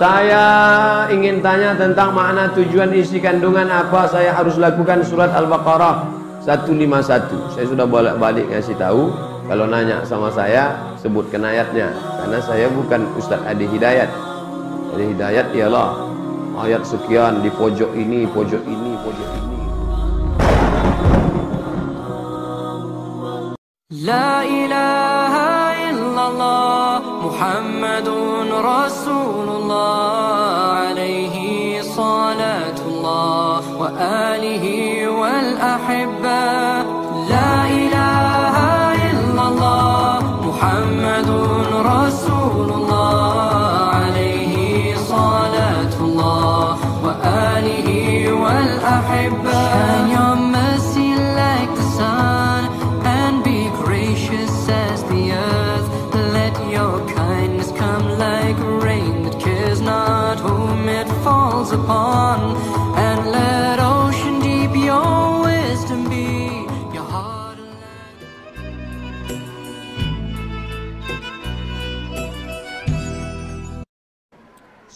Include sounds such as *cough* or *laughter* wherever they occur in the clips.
Saya ingin tanya tentang makna tujuan isi kandungan apa saya harus lakukan surat Al-Baqarah 151. Saya sudah balik-balik ngasih tahu. Kalau nanya sama saya, sebutkan ayatnya. Karena saya bukan Ustadz Adi Hidayat. Adi Hidayat ialah ayat sekian di pojok ini, pojok ini, pojok ini. La ilaha illallah Muhammadun Rasulullah alaihi salatullah wa alihi wal ahibba La ilaha illallah Muhammadun Rasulullah alaihi salatullah wa alihi wal ahibba Shine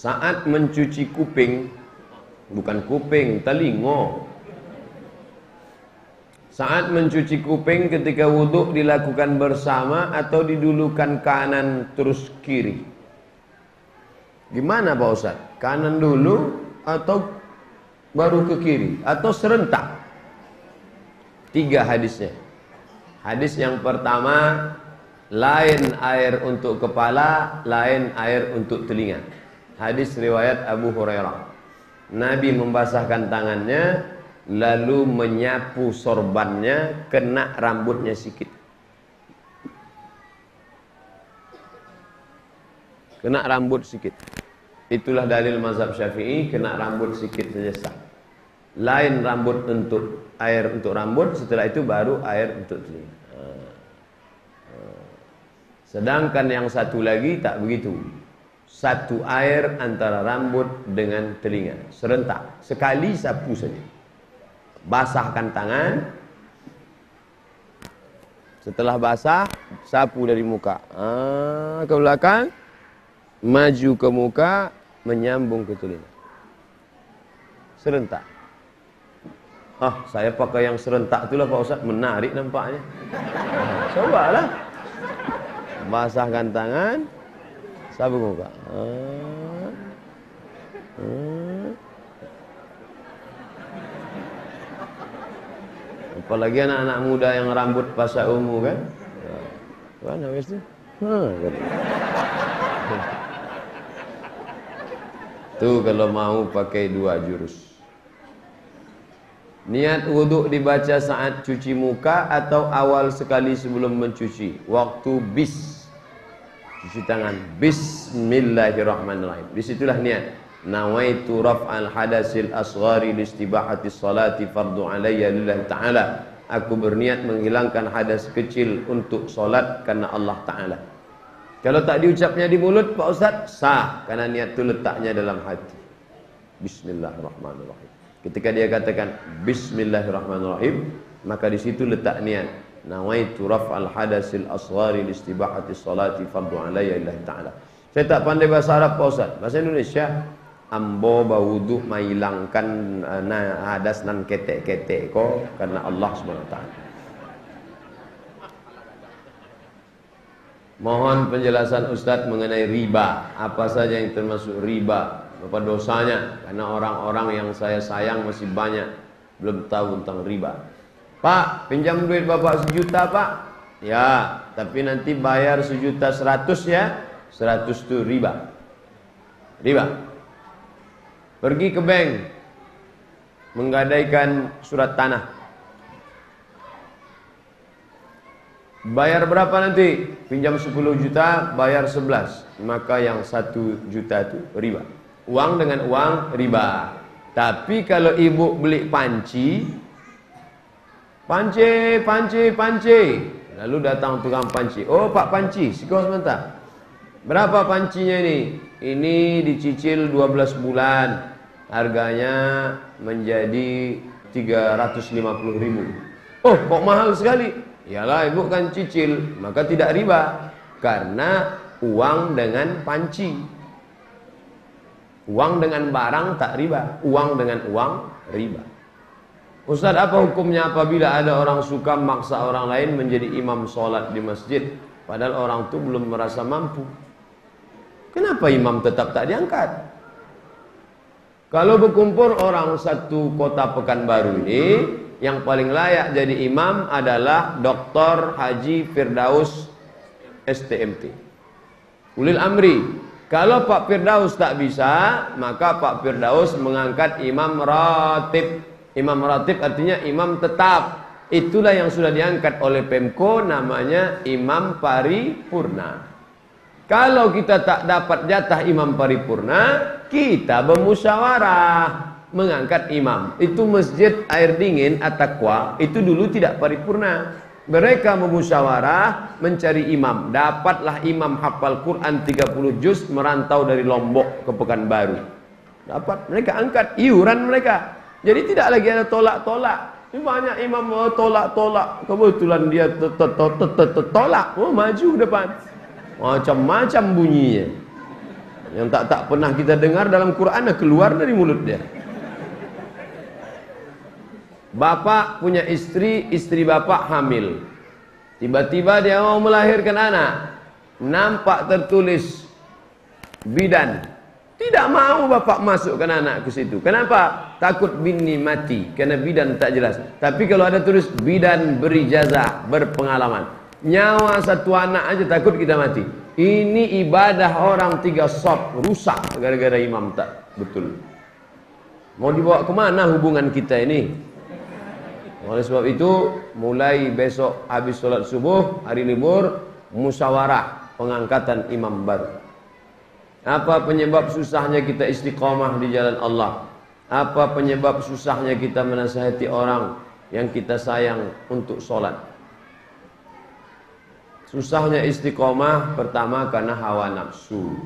Saat mencuci kuping, bukan kuping, telinga. Saat mencuci kuping ketika wudhu dilakukan bersama atau didulukan kanan terus kiri. Gimana Pak Ustaz? Kanan dulu atau baru ke kiri? Atau serentak? Tiga hadisnya. Hadis yang pertama, lain air untuk kepala, lain air untuk telinga. Hadis riwayat Abu Hurairah. Nabi membasahkan tangannya lalu menyapu sorbannya kena rambutnya sikit. Kena rambut sikit. Itulah dalil mazhab Syafi'i kena rambut sikit saja sah. Lain rambut untuk air untuk rambut, setelah itu baru air untuk telinga. Sedangkan yang satu lagi tak begitu. Satu air antara rambut dengan telinga. Serentak. Sekali sapu saja. Basahkan tangan. Setelah basah, sapu dari muka. Ah, ke belakang. Maju ke muka, menyambung ke telinga. Serentak. Ah, saya pakai yang serentak itulah Pak Ustaz. Menarik nampaknya. Ah, cobalah. Basahkan tangan. Sapu muka. Ah. Ah. Apalagi anak-anak muda yang rambut pasak ungu kan. Mana wes tu? Ha. Tu kalau mau pakai dua jurus. Niat wuduk dibaca saat cuci muka atau awal sekali sebelum mencuci. Waktu bis. Cuci tangan. Bismillahirrahmanirrahim. Di situlah niat. Nawaitu raf'al hadasil asghari listibahati salati fardu alayya lillahi ta'ala. Aku berniat menghilangkan hadas kecil untuk solat karena Allah Ta'ala. Kalau tak diucapnya di mulut Pak Ustaz, sah. Karena niat itu letaknya dalam hati. Bismillahirrahmanirrahim. Ketika dia katakan Bismillahirrahmanirrahim, maka di situ letak niat. Nawaitu raf'al hadasil asghari listibahati salati fardu alayya lillahi ta'ala. Saya tak pandai bahasa Arab Pak Ustaz. Bahasa Indonesia, ambo bawudu menghilangkan uh, hadas nan ketek-ketek karena Allah SWT. Mohon penjelasan Ustaz mengenai riba. Apa saja yang termasuk riba? Apa dosanya? Karena orang-orang yang saya sayang masih banyak belum tahu tentang riba. Pak, pinjam duit Bapak sejuta, Pak. Ya, tapi nanti bayar sejuta seratus ya. Seratus itu riba. Riba. Pergi ke bank menggadaikan surat tanah. Bayar berapa nanti? Pinjam 10 juta, bayar 11. Maka yang 1 juta itu riba. Uang dengan uang riba. Tapi kalau ibu beli panci, panci, panci, panci. Lalu datang tukang panci. Oh Pak Panci, sikau sebentar. Berapa pancinya ini? Ini dicicil 12 bulan. Harganya menjadi 350 ribu. Oh kok mahal sekali? Yalah ibu kan cicil, maka tidak riba. Karena uang dengan panci. Uang dengan barang tak riba, uang dengan uang riba. Ustaz, apa hukumnya apabila ada orang suka maksa orang lain menjadi imam sholat di masjid, padahal orang itu belum merasa mampu? Kenapa imam tetap tak diangkat? Kalau berkumpul orang satu kota Pekanbaru ini, yang paling layak jadi imam adalah Dr. Haji Firdaus STMT. Ulil Amri. Kalau Pak Firdaus tak bisa, maka Pak Firdaus mengangkat imam ratib. Imam ratib artinya imam tetap. Itulah yang sudah diangkat oleh Pemko namanya imam paripurna. Kalau kita tak dapat jatah imam paripurna, kita bermusyawarah mengangkat imam. Itu masjid air dingin At-Taqwa itu dulu tidak paripurna. Mereka memusyawarah mencari imam. Dapatlah imam hafal Quran 30 juz merantau dari Lombok ke Pekanbaru. Dapat mereka angkat iuran mereka. Jadi tidak lagi ada tolak-tolak. Banyak imam oh, tolak-tolak. Kebetulan dia tolak. Oh maju depan. Macam-macam bunyinya. Yang tak tak pernah kita dengar dalam Quran keluar dari mulut dia. Bapak punya istri, istri bapak hamil. Tiba-tiba dia mau melahirkan anak. Nampak tertulis bidan. Tidak mau bapak masukkan anak ke situ. Kenapa? Takut bini mati. Karena bidan tak jelas. Tapi kalau ada tulis bidan beri jaza, berpengalaman. Nyawa satu anak aja takut kita mati. Ini ibadah orang tiga sop rusak gara-gara imam tak betul. Mau dibawa ke mana hubungan kita ini? Oleh sebab itu, mulai besok habis sholat subuh, hari libur, musyawarah pengangkatan imam baru. Apa penyebab susahnya kita istiqomah di jalan Allah? Apa penyebab susahnya kita menasihati orang yang kita sayang untuk sholat? Susahnya istiqomah pertama karena hawa nafsu.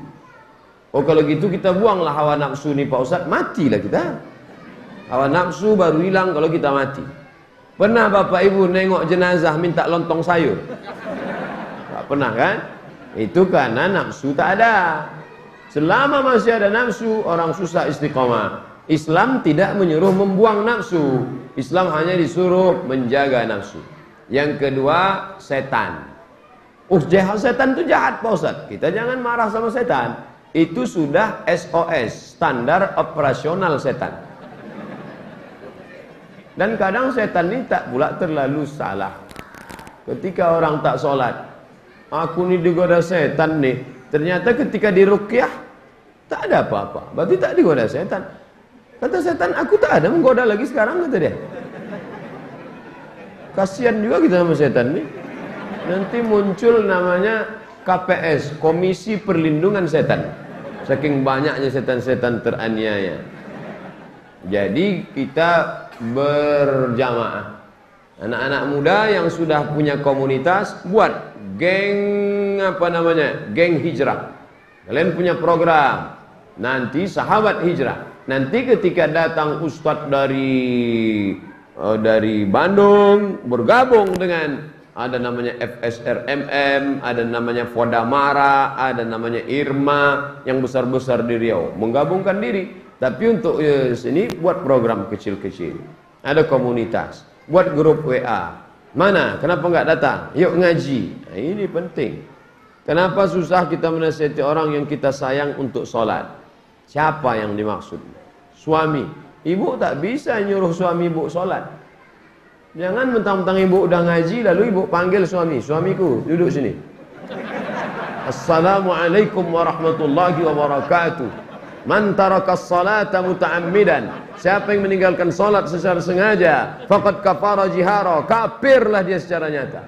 Oh kalau gitu kita buanglah hawa nafsu nih Pak Ustaz, matilah kita. Hawa nafsu baru hilang kalau kita mati. Pernah bapak ibu nengok jenazah minta lontong sayur? Tak pernah kan? Itu karena nafsu tak ada. Selama masih ada nafsu, orang susah istiqomah. Islam tidak menyuruh membuang nafsu. Islam hanya disuruh menjaga nafsu. Yang kedua, setan. Uh, jahat setan itu jahat Pak Ustaz. Kita jangan marah sama setan. Itu sudah SOS, standar operasional setan. Dan kadang setan ini tak pula terlalu salah. Ketika orang tak sholat, aku ni digoda setan nih. Ternyata ketika dirukyah, tak ada apa-apa. Berarti tak digoda setan. Kata setan, aku tak ada menggoda lagi sekarang, kata dia. Kasihan juga kita sama setan nih. Nanti muncul namanya KPS, Komisi Perlindungan Setan. Saking banyaknya setan-setan teraniaya. Jadi kita berjamaah. Anak-anak muda yang sudah punya komunitas buat geng apa namanya? Geng hijrah. Kalian punya program. Nanti sahabat hijrah. Nanti ketika datang ustadz dari uh, dari Bandung bergabung dengan ada namanya FSRMM, ada namanya Fodamara, ada namanya Irma yang besar-besar di Riau, menggabungkan diri tapi untuk uh, sini buat program kecil-kecil. Ada komunitas, buat grup WA. Mana? Kenapa enggak datang? Yuk ngaji. Nah, ini penting. Kenapa susah kita menasihati orang yang kita sayang untuk sholat? Siapa yang dimaksud? Suami. Ibu tak bisa nyuruh suami ibu sholat. Jangan mentang-mentang ibu udah ngaji lalu ibu panggil suami. Suamiku duduk sini. Assalamualaikum warahmatullahi wabarakatuh. Man taraka salata muta'ammidan. Siapa yang meninggalkan salat secara sengaja, faqad kafara jihara. Kafirlah dia secara nyata.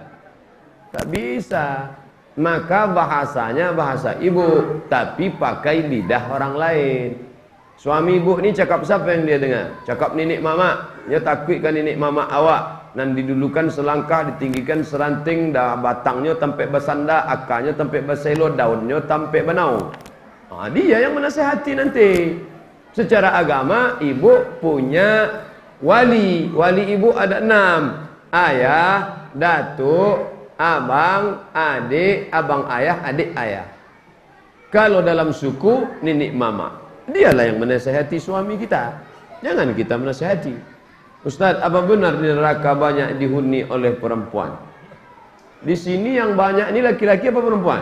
Tak bisa. Maka bahasanya bahasa ibu, tapi pakai lidah orang lain. Suami ibu ni cakap siapa yang dia dengar? Cakap nenek mama. Dia takutkan nenek mama awak dan didulukan selangkah, ditinggikan seranting, dah batangnya tampai bersanda, akarnya tampai berselo, daunnya tampai benau. Ha, dia yang menasehati nanti. Secara agama, ibu punya wali. Wali ibu ada enam. Ayah, datuk, abang, adik, abang ayah, adik ayah. Kalau dalam suku, nenek mama. Dialah yang menasehati suami kita. Jangan kita menasehati. Ustaz, apa benar di neraka banyak dihuni oleh perempuan? Di sini yang banyak ini laki-laki apa perempuan?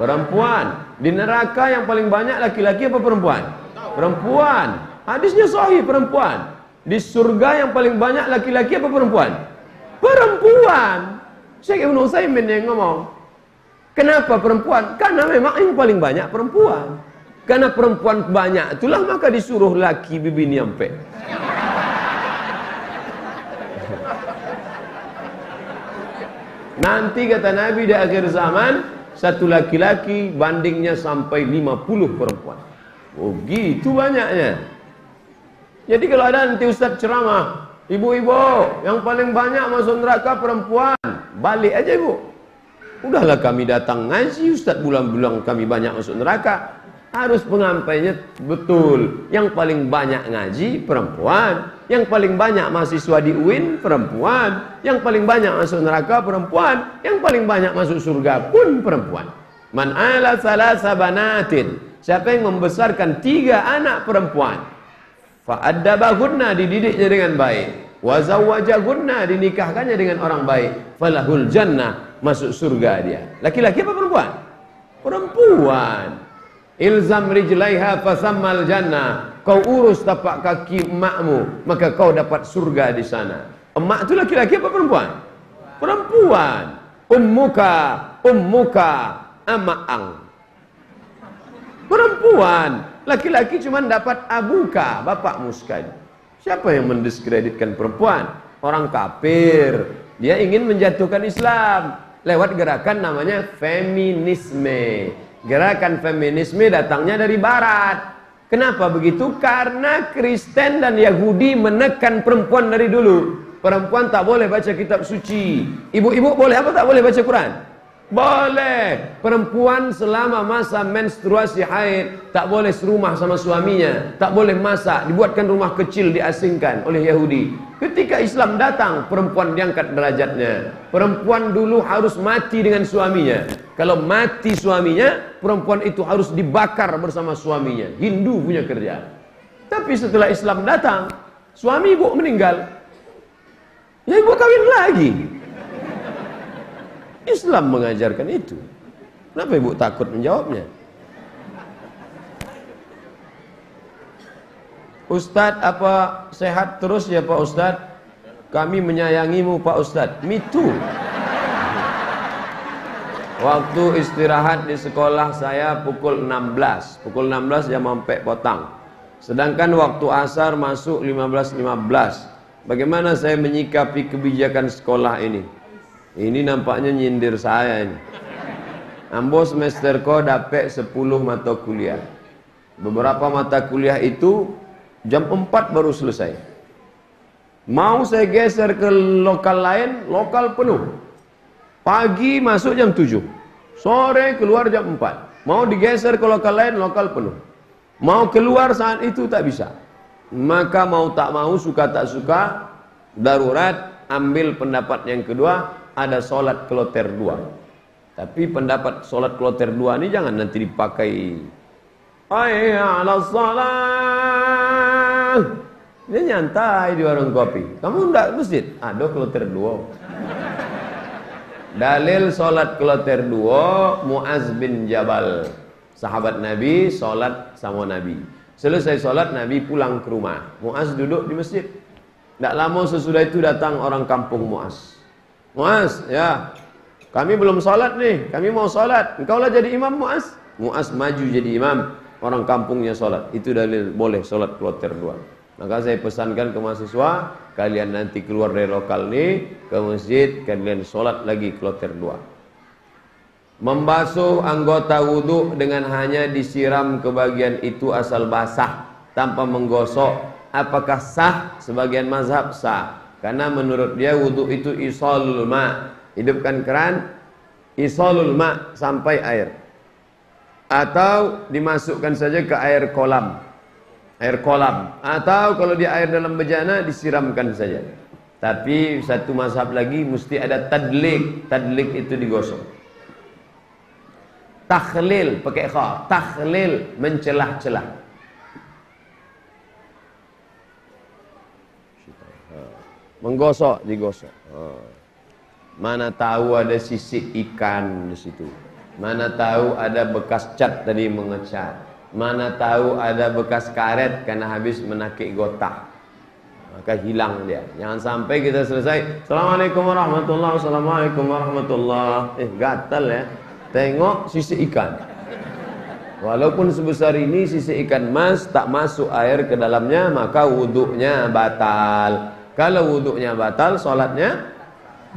Perempuan. Di neraka yang paling banyak laki-laki apa perempuan? Perempuan. Hadisnya sahih perempuan. Di surga yang paling banyak laki-laki apa perempuan? Perempuan. Syekh Ibn Utsaimin yang ngomong. Kenapa perempuan? Karena memang yang paling banyak perempuan. Karena perempuan banyak, itulah maka disuruh laki bibi nyampe. *laughs* Nanti kata Nabi di akhir zaman, satu laki-laki bandingnya sampai 50 perempuan. Oh gitu banyaknya. Jadi kalau ada nanti Ustaz ceramah, ibu-ibu yang paling banyak masuk neraka perempuan, balik aja ibu. Udahlah kami datang ngaji Ustaz bulan-bulan kami banyak masuk neraka. Harus pengampainya betul. Yang paling banyak ngaji perempuan. Yang paling banyak mahasiswa di UIN perempuan. Yang paling banyak masuk neraka perempuan. Yang paling banyak masuk surga pun perempuan. Man ala salasa Siapa yang membesarkan tiga anak perempuan Fa'addabahunna dididiknya dengan baik Wazawwajahunna dinikahkannya dengan orang baik Falahul jannah masuk surga dia. Laki-laki apa perempuan? Perempuan. Ilzam rijlaiha fasammal jannah. Kau urus tapak kaki emakmu, maka kau dapat surga di sana. Emak itu laki-laki apa perempuan? Perempuan. Ummuka, ummuka, amaang. Perempuan. Laki-laki cuma dapat abuka, bapakmu sekali. Siapa yang mendiskreditkan perempuan? Orang kafir. Dia ingin menjatuhkan Islam lewat gerakan namanya feminisme. Gerakan feminisme datangnya dari barat. Kenapa begitu? Karena Kristen dan Yahudi menekan perempuan dari dulu. Perempuan tak boleh baca kitab suci. Ibu-ibu boleh apa tak boleh baca Quran? Boleh. Perempuan selama masa menstruasi haid tak boleh serumah sama suaminya, tak boleh masak, dibuatkan rumah kecil diasingkan oleh Yahudi. Ketika Islam datang, perempuan diangkat derajatnya. Perempuan dulu harus mati dengan suaminya. Kalau mati suaminya, perempuan itu harus dibakar bersama suaminya. Hindu punya kerja. Tapi setelah Islam datang, suami ibu meninggal. Ya ibu kawin lagi. Islam mengajarkan itu. Kenapa ibu takut menjawabnya? Ustadz apa sehat terus ya Pak Ustadz? Kami menyayangimu Pak Ustadz. Me too. Waktu istirahat di sekolah saya pukul 16. Pukul 16 jam sampai potang. Sedangkan waktu asar masuk 15.15. 15. Bagaimana saya menyikapi kebijakan sekolah ini? Ini nampaknya nyindir saya ini. Ambo semester ko dapat 10 mata kuliah. Beberapa mata kuliah itu jam 4 baru selesai. Mau saya geser ke lokal lain, lokal penuh. Pagi masuk jam 7. Sore keluar jam 4. Mau digeser ke lokal lain, lokal penuh. Mau keluar saat itu tak bisa. Maka mau tak mau, suka tak suka, darurat, ambil pendapat yang kedua, ada sholat kloter dua. Tapi pendapat sholat kloter dua ini jangan nanti dipakai. Ayah ala salat. Dia nyantai di warung kopi. Kamu enggak masjid? Ada kloter dua. Dalil sholat kloter dua Muaz bin Jabal Sahabat Nabi sholat sama Nabi Selesai sholat Nabi pulang ke rumah Muaz duduk di masjid Tidak lama sesudah itu datang orang kampung Muaz Muaz, ya. Kami belum sholat nih, kami mau sholat. Engkau lah jadi imam Muaz. Muaz maju jadi imam, orang kampungnya sholat. Itu dalil boleh sholat kloter dua. Maka saya pesankan ke mahasiswa, kalian nanti keluar dari lokal nih, ke masjid, kalian sholat lagi kloter dua. Membasuh anggota wudhu dengan hanya disiram ke bagian itu asal basah, tanpa menggosok. Apakah sah? Sebagian mazhab sah. Karena menurut dia wudhu itu isolul ma. Hidupkan keran, isolul ma sampai air. Atau dimasukkan saja ke air kolam. Air kolam. Atau kalau di air dalam bejana disiramkan saja. Tapi satu mazhab lagi mesti ada tadlik. Tadlik itu digosok. Takhlil pakai kha. Takhlil mencelah-celah. Menggosok, digosok. Ha. Mana tahu ada sisik ikan di situ. Mana tahu ada bekas cat tadi mengecat. Mana tahu ada bekas karet karena habis menakik gotah. Maka hilang dia. Jangan sampai kita selesai. Assalamualaikum warahmatullahi Assalamualaikum warahmatullahi. Eh gatal ya. Tengok sisik ikan. Walaupun sebesar ini sisi ikan mas tak masuk air ke dalamnya maka wuduknya batal. Kalau wuduknya batal, solatnya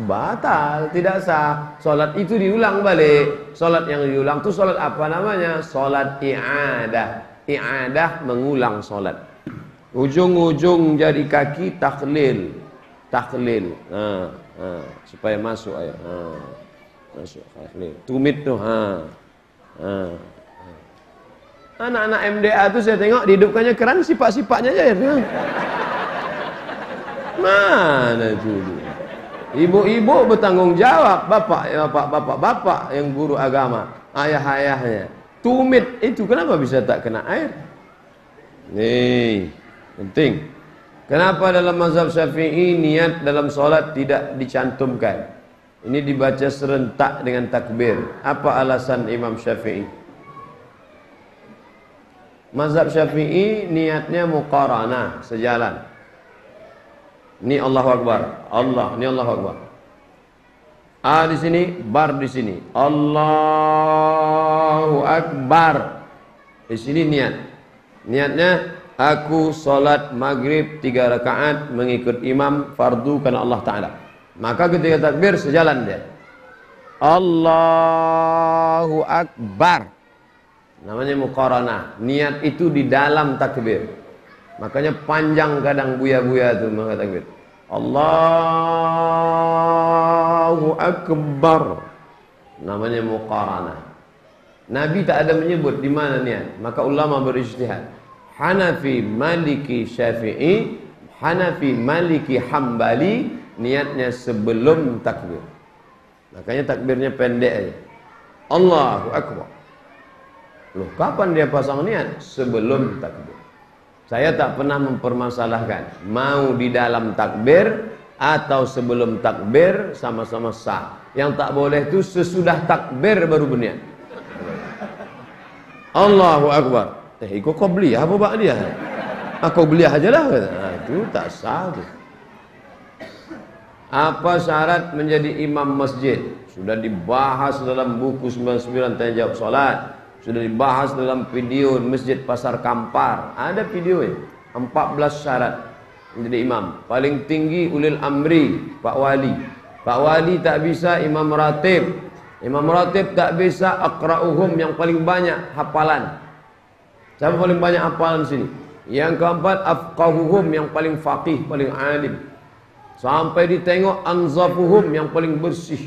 batal, tidak sah. Solat itu diulang balik. Solat yang diulang itu solat apa namanya? Solat i'adah. I'adah mengulang solat. Ujung-ujung jari kaki taklil. Taklil. Ha, ha, supaya masuk air. Ha, masuk taklil. Tumit tu. Ha. Ha. Anak-anak MDA tu saya tengok dihidupkannya keran sifat-sifatnya aja. Ya. Mana itu? Ibu-ibu bertanggung jawab, bapak, bapak, bapak, bapak yang guru agama, ayah-ayahnya. Tumit itu kenapa bisa tak kena air? Nih, penting. Kenapa dalam mazhab Syafi'i niat dalam solat tidak dicantumkan? Ini dibaca serentak dengan takbir. Apa alasan Imam Syafi'i? Mazhab Syafi'i niatnya muqarana, sejalan. Ini Allahu Akbar. Allah, ini Allahu Akbar. A di sini, bar di sini. Allahu Akbar. Di sini niat. Niatnya aku solat maghrib tiga rakaat mengikut imam fardu karena Allah Taala. Maka ketika takbir sejalan dia. Allahu Akbar. Namanya muqaranah. Niat itu di dalam takbir. Makanya panjang kadang buya-buya itu takbir. Allahu Akbar. Namanya muqaranah. Nabi tak ada menyebut di mana niat. Maka ulama berijtihad. Hanafi, Maliki, Syafi'i, Hanafi, Maliki, Hambali niatnya sebelum takbir. Makanya takbirnya pendek aja. Allahu Akbar. Loh, kapan dia pasang niat? Sebelum takbir. Saya tak pernah mempermasalahkan mau di dalam takbir atau sebelum takbir sama-sama sah. Yang tak boleh itu sesudah takbir baru berniat. Allahu Akbar. Eh, ikut kau beli apa bak dia? Aku beli aja lah. Nah, itu tak sah. Tu. Apa syarat menjadi imam masjid? Sudah dibahas dalam buku 99 tanya jawab solat. Sudah dibahas dalam video Masjid Pasar Kampar. Ada videonya. 14 syarat menjadi imam. Paling tinggi ulil amri, Pak Wali. Pak Wali tak bisa imam ratib. Imam ratib tak bisa akra'uhum yang paling banyak hafalan. Siapa paling banyak hafalan sini? Yang keempat afqahuhum yang paling faqih, paling alim. Sampai ditengok anzafuhum yang paling bersih.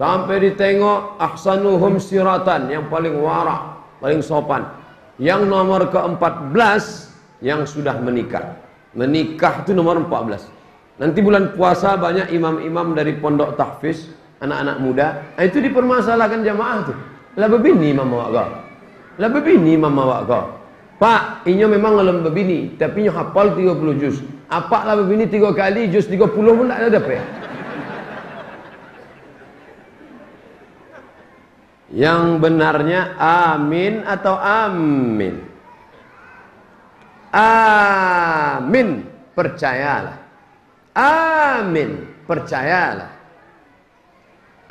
Sampai ditengok ahsanuhum siratan yang paling warak, paling sopan. Yang nomor ke-14 yang sudah menikah. Menikah itu nomor 14. Nanti bulan puasa banyak imam-imam dari pondok tahfiz, anak-anak muda. Nah, itu dipermasalahkan jamaah tuh. Lah bebini imam awak kau. Lah bebini imam. Pak, inyo memang ngelem bebini, tapi inyo hafal 30 juz. Apa lah bebini 3 kali juz 30 pun tak ada dapat. Yang benarnya amin atau amin? Amin, percayalah. Amin, percayalah.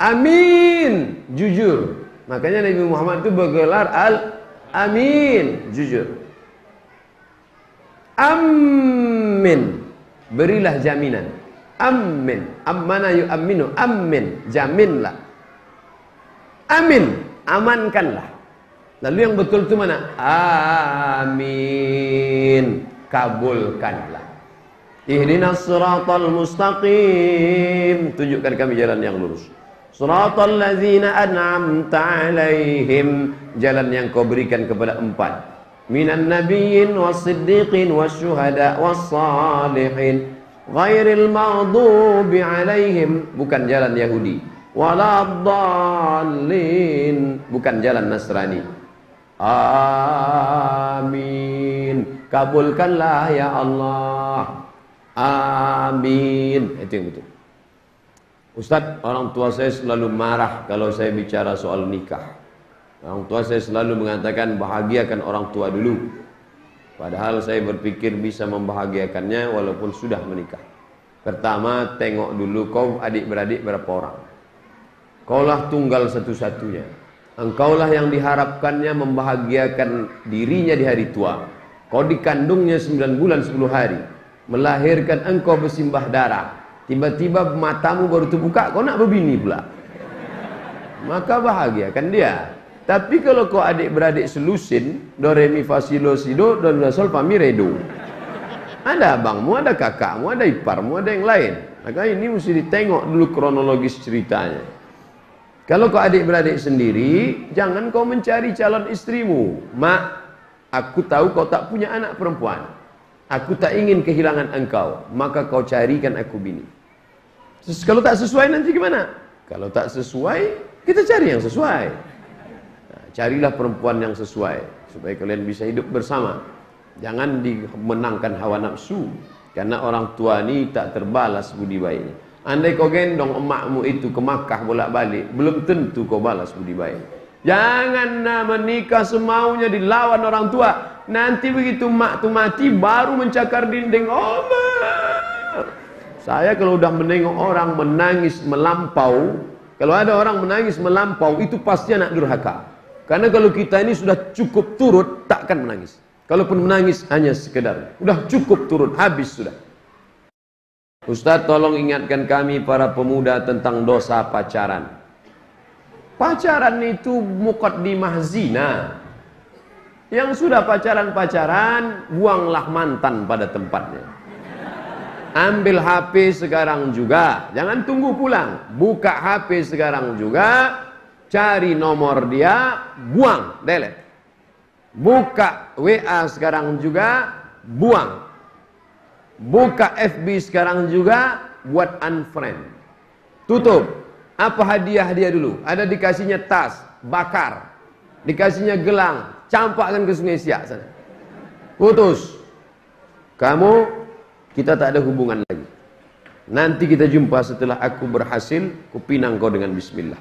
Amin, jujur. Makanya Nabi Muhammad itu bergelar al-amin, jujur. Amin, berilah jaminan. Amin, ammana yu'aminu, amin, jaminlah. Amin, amankanlah. Lalu yang betul itu mana? Amin, kabulkanlah. Ihdinas siratal mustaqim. Tunjukkan kami jalan yang lurus. Siratal ladzina an'amta alaihim. Jalan yang kau berikan kepada empat. Minan nabiyyin was-siddiqin was-syuhada was-salihin. Ghairil maghdubi alaihim. Bukan jalan Yahudi waladdallin. Bukan jalan Nasrani. Amin. Kabulkanlah ya Allah. Amin. Itu yang betul. Ustaz, orang tua saya selalu marah kalau saya bicara soal nikah. Orang tua saya selalu mengatakan bahagiakan orang tua dulu. Padahal saya berpikir bisa membahagiakannya walaupun sudah menikah. Pertama, tengok dulu kau adik-beradik berapa orang. Kaulah tunggal satu-satunya. Engkaulah yang diharapkannya membahagiakan dirinya di hari tua. Kau dikandungnya 9 bulan 10 hari. Melahirkan engkau bersimbah darah. Tiba-tiba matamu baru terbuka, kau nak berbini pula. Maka bahagiakan dia. Tapi kalau kau adik-beradik selusin, do re mi fa si lo si do do do sol fa mi re do. Ada abangmu, ada kakakmu, ada iparmu, ada yang lain. Maka ini mesti ditengok dulu kronologis ceritanya. Kalau kau adik-beradik sendiri, jangan kau mencari calon istrimu. Mak, aku tahu kau tak punya anak perempuan. Aku tak ingin kehilangan engkau, maka kau carikan aku bini. Kalau tak sesuai nanti gimana? Kalau tak sesuai, kita cari yang sesuai. Carilah perempuan yang sesuai supaya kalian bisa hidup bersama. Jangan dimenangkan hawa nafsu karena orang tua ni tak terbalas budi baiknya. Andai kau gendong emakmu itu ke Makkah bolak-balik, belum tentu kau balas budi baik. Jangan menikah semaunya dilawan orang tua. Nanti begitu mak tu mati baru mencakar dinding. Oh, Saya kalau udah menengok orang menangis melampau, kalau ada orang menangis melampau itu pasti anak durhaka. Karena kalau kita ini sudah cukup turut, takkan menangis. Kalaupun menangis hanya sekedar, sudah cukup turut, habis sudah. Ustaz tolong ingatkan kami para pemuda tentang dosa pacaran. Pacaran itu mukaddimah zina. Yang sudah pacaran-pacaran, buanglah mantan pada tempatnya. Ambil HP sekarang juga, jangan tunggu pulang. Buka HP sekarang juga, cari nomor dia, buang, delete. Buka WA sekarang juga, buang. Buka FB sekarang juga, buat unfriend. Tutup. Apa hadiah dia dulu? Ada dikasihnya tas, bakar. Dikasihnya gelang, campakkan ke sungai Siak sana. Putus. Kamu, kita tak ada hubungan lagi. Nanti kita jumpa setelah aku berhasil, kupinang kau dengan bismillah.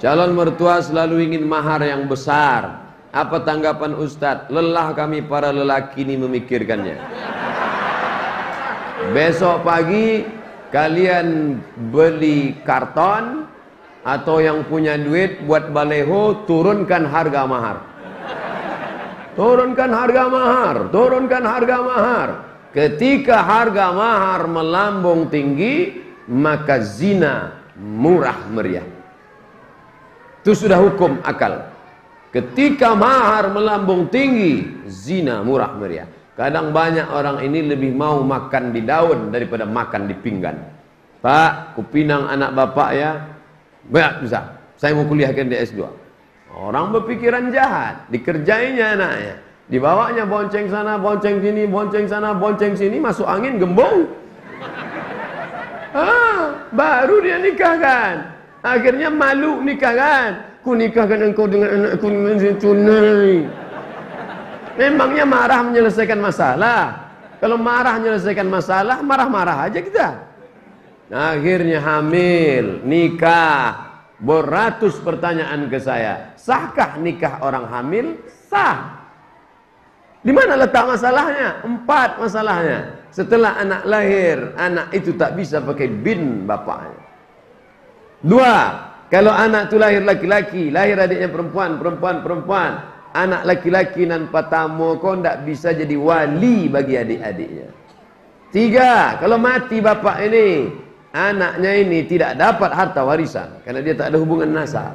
Calon mertua selalu ingin mahar yang besar. Apa tanggapan Ustadz? Lelah kami para lelaki ini memikirkannya. Besok pagi kalian beli karton atau yang punya duit buat baleho turunkan harga mahar. Turunkan harga mahar, turunkan harga mahar. Ketika harga mahar melambung tinggi, maka zina murah meriah. Itu sudah hukum akal. Ketika mahar melambung tinggi, zina murah meriah. Kadang banyak orang ini lebih mau makan di daun daripada makan di pinggan. Pak, kupinang anak bapak ya. Banyak bisa. Saya mau kuliahkan di S2. Orang berpikiran jahat, dikerjainya anaknya. Dibawanya bonceng sana, bonceng sini, bonceng sana, bonceng sini, masuk angin gembong. Ah, baru dia nikahkan. Akhirnya malu nikah kan. Ku nikahkan engkau dengan anakku dengan tunai. Memangnya marah menyelesaikan masalah. Kalau marah menyelesaikan masalah, marah-marah aja kita. Akhirnya hamil, nikah. Beratus pertanyaan ke saya. Sahkah nikah orang hamil? Sah. Di mana letak masalahnya? Empat masalahnya. Setelah anak lahir, anak itu tak bisa pakai bin bapaknya. Dua, kalau anak itu lahir laki-laki, lahir adiknya perempuan, perempuan, perempuan. Anak laki-laki nan patamu kau tidak bisa jadi wali bagi adik-adiknya. Tiga, kalau mati bapak ini, anaknya ini tidak dapat harta warisan. Karena dia tak ada hubungan nasab.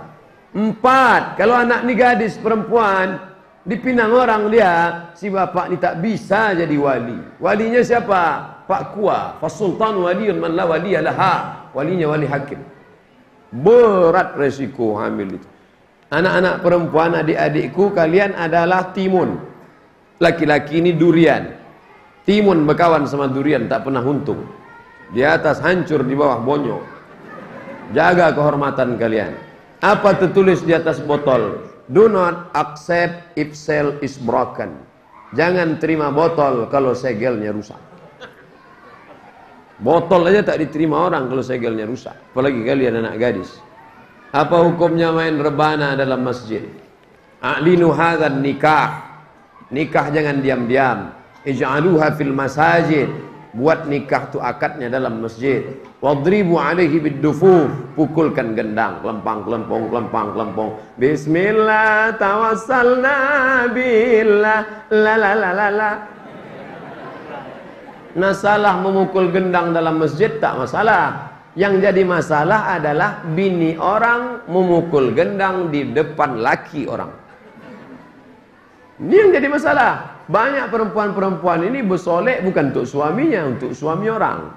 Empat, kalau anak ini gadis perempuan, dipinang orang dia, si bapak ini tak bisa jadi wali. Walinya siapa? Pak Kua. Fasultan waliyun man la waliyalah. Walinya wali hakim. Berat resiko hamil itu. Anak-anak perempuan adik-adikku kalian adalah timun. Laki-laki ini durian. Timun berkawan sama durian tak pernah untung. Di atas hancur, di bawah bonyok. Jaga kehormatan kalian. Apa tertulis di atas botol? Do not accept if cell is broken. Jangan terima botol kalau segelnya rusak. Botol aja tak diterima orang kalau segelnya rusak. Apalagi kalian anak gadis. Apa hukumnya main rebana dalam masjid? A'linu hadzal nikah. Nikah jangan diam-diam. Ij'aluha fil masajid buat nikah tu akadnya dalam masjid wadribu alaihi biddufuf pukulkan gendang kelempang kelempong kelempang kelempong bismillah tawassalna billah la la la la la Masalah memukul gendang dalam masjid tak masalah. Yang jadi masalah adalah bini orang memukul gendang di depan laki orang. Ini yang jadi masalah. Banyak perempuan-perempuan ini bersolek bukan untuk suaminya, untuk suami orang.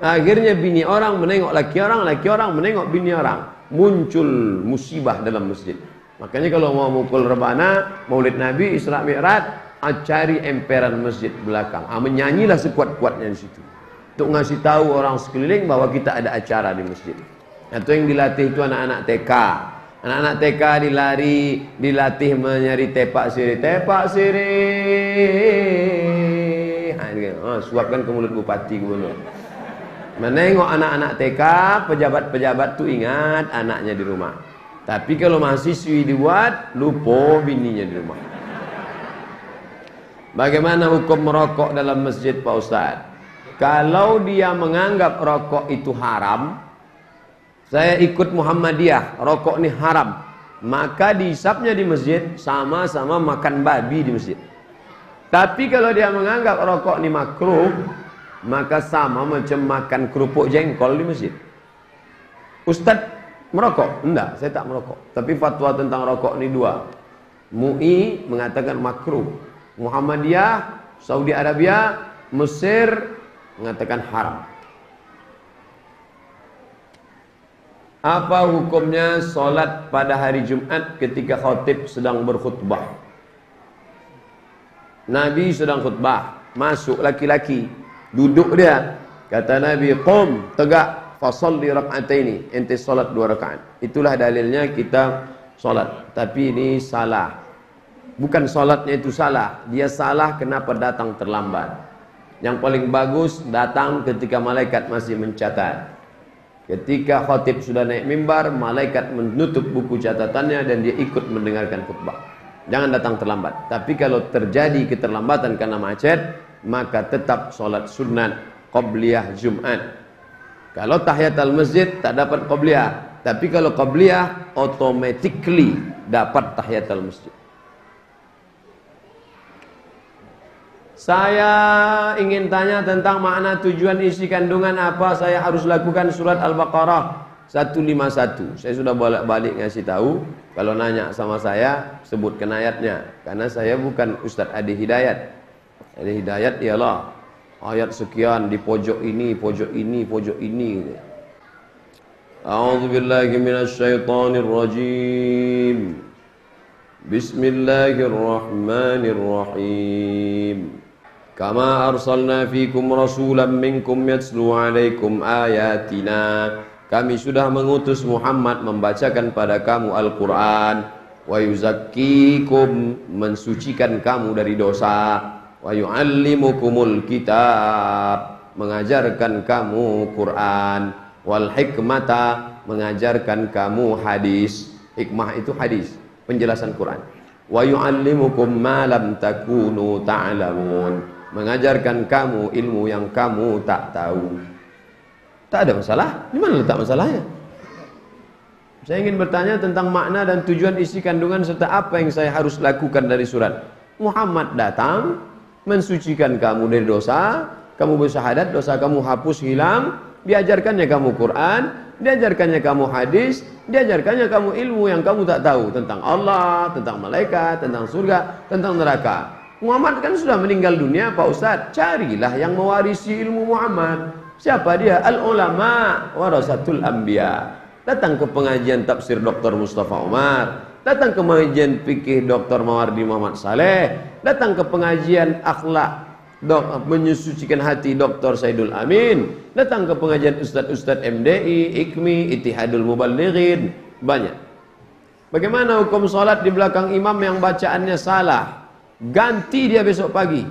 Akhirnya bini orang menengok laki orang, laki orang menengok bini orang. Muncul musibah dalam masjid. Makanya kalau mau mukul rebana, maulid Nabi, Isra Mi'raj, cari emperan masjid belakang. Ah, menyanyilah sekuat-kuatnya di situ. Untuk ngasih tahu orang sekeliling bahwa kita ada acara di masjid. Atau yang dilatih itu anak-anak TK. Anak-anak TK dilari, dilatih menyari tepak siri, tepak siri. Ha, oh, suapkan ke mulut bupati gubernur. Menengok anak-anak TK, pejabat-pejabat tu ingat anaknya di rumah. Tapi kalau mahasiswi dibuat, lupa bininya di rumah. Bagaimana hukum merokok dalam masjid Pak Ustaz? Kalau dia menganggap rokok itu haram, saya ikut Muhammadiyah, rokok ini haram. Maka dihisapnya di masjid sama-sama makan babi di masjid. Tapi kalau dia menganggap rokok ini makruh, maka sama macam makan kerupuk jengkol di masjid. Ustadz merokok? Enggak, saya tak merokok. Tapi fatwa tentang rokok ini dua. MUI mengatakan makruh. Muhammadiyah, Saudi Arabia, Mesir mengatakan haram. Apa hukumnya solat pada hari Jumat ketika khotib sedang berkhutbah? Nabi sedang khutbah, masuk laki-laki, duduk dia. Kata Nabi, "Qum, tegak, fasalli rak'ataini." Ente solat dua rakaat. Itulah dalilnya kita solat. Tapi ini salah. Bukan solatnya itu salah, dia salah kenapa datang terlambat. Yang paling bagus datang ketika malaikat masih mencatat. Ketika khatib sudah naik mimbar, malaikat menutup buku catatannya dan dia ikut mendengarkan khutbah. Jangan datang terlambat. Tapi kalau terjadi keterlambatan karena macet, maka tetap solat sunat qabliyah Jumat. Kalau tahiyat al masjid tak dapat qabliyah, tapi kalau qabliyah automatically dapat tahiyat al masjid. Saya ingin tanya tentang makna tujuan isi kandungan apa saya harus lakukan surat Al-Baqarah 151. Saya sudah balik-balik ngasih tahu. Kalau nanya sama saya, sebutkan ayatnya. Karena saya bukan Ustadz Adi Hidayat. Adi Hidayat ialah ayat sekian di pojok ini, pojok ini, pojok ini. A'udzu billahi minasyaitonir rajim. Bismillahirrahmanirrahim. Kama arsalna fikum rasulan minkum yatslu alaikum ayatina. Kami sudah mengutus Muhammad membacakan pada kamu Al-Quran. Wa yuzakkikum mensucikan kamu dari dosa. Wa yu'allimukumul kitab mengajarkan kamu Quran. Wal hikmata mengajarkan kamu hadis. Hikmah itu hadis, penjelasan Quran. Wa yu'allimukum ma lam takunu ta'lamun mengajarkan kamu ilmu yang kamu tak tahu. Tak ada masalah. Di mana letak masalahnya? Saya ingin bertanya tentang makna dan tujuan isi kandungan serta apa yang saya harus lakukan dari surat. Muhammad datang mensucikan kamu dari dosa, kamu bersyahadat, dosa kamu hapus hilang, diajarkannya kamu Quran, diajarkannya kamu hadis, diajarkannya kamu ilmu yang kamu tak tahu tentang Allah, tentang malaikat, tentang surga, tentang neraka. Muhammad kan sudah meninggal dunia Pak Ustadz Carilah yang mewarisi ilmu Muhammad Siapa dia? Al-ulama warasatul anbiya Datang ke pengajian tafsir Dr. Mustafa Umar Datang ke pengajian fikih Dr. Mawardi Muhammad Saleh Datang ke pengajian akhlak dok, menyucikan hati Dr. Saidul Amin, datang ke pengajian Ustadz-Ustadz MDI, IKMI, Ittihadul Mubalighin, banyak. Bagaimana hukum sholat di belakang imam yang bacaannya salah? Ganti dia besok pagi.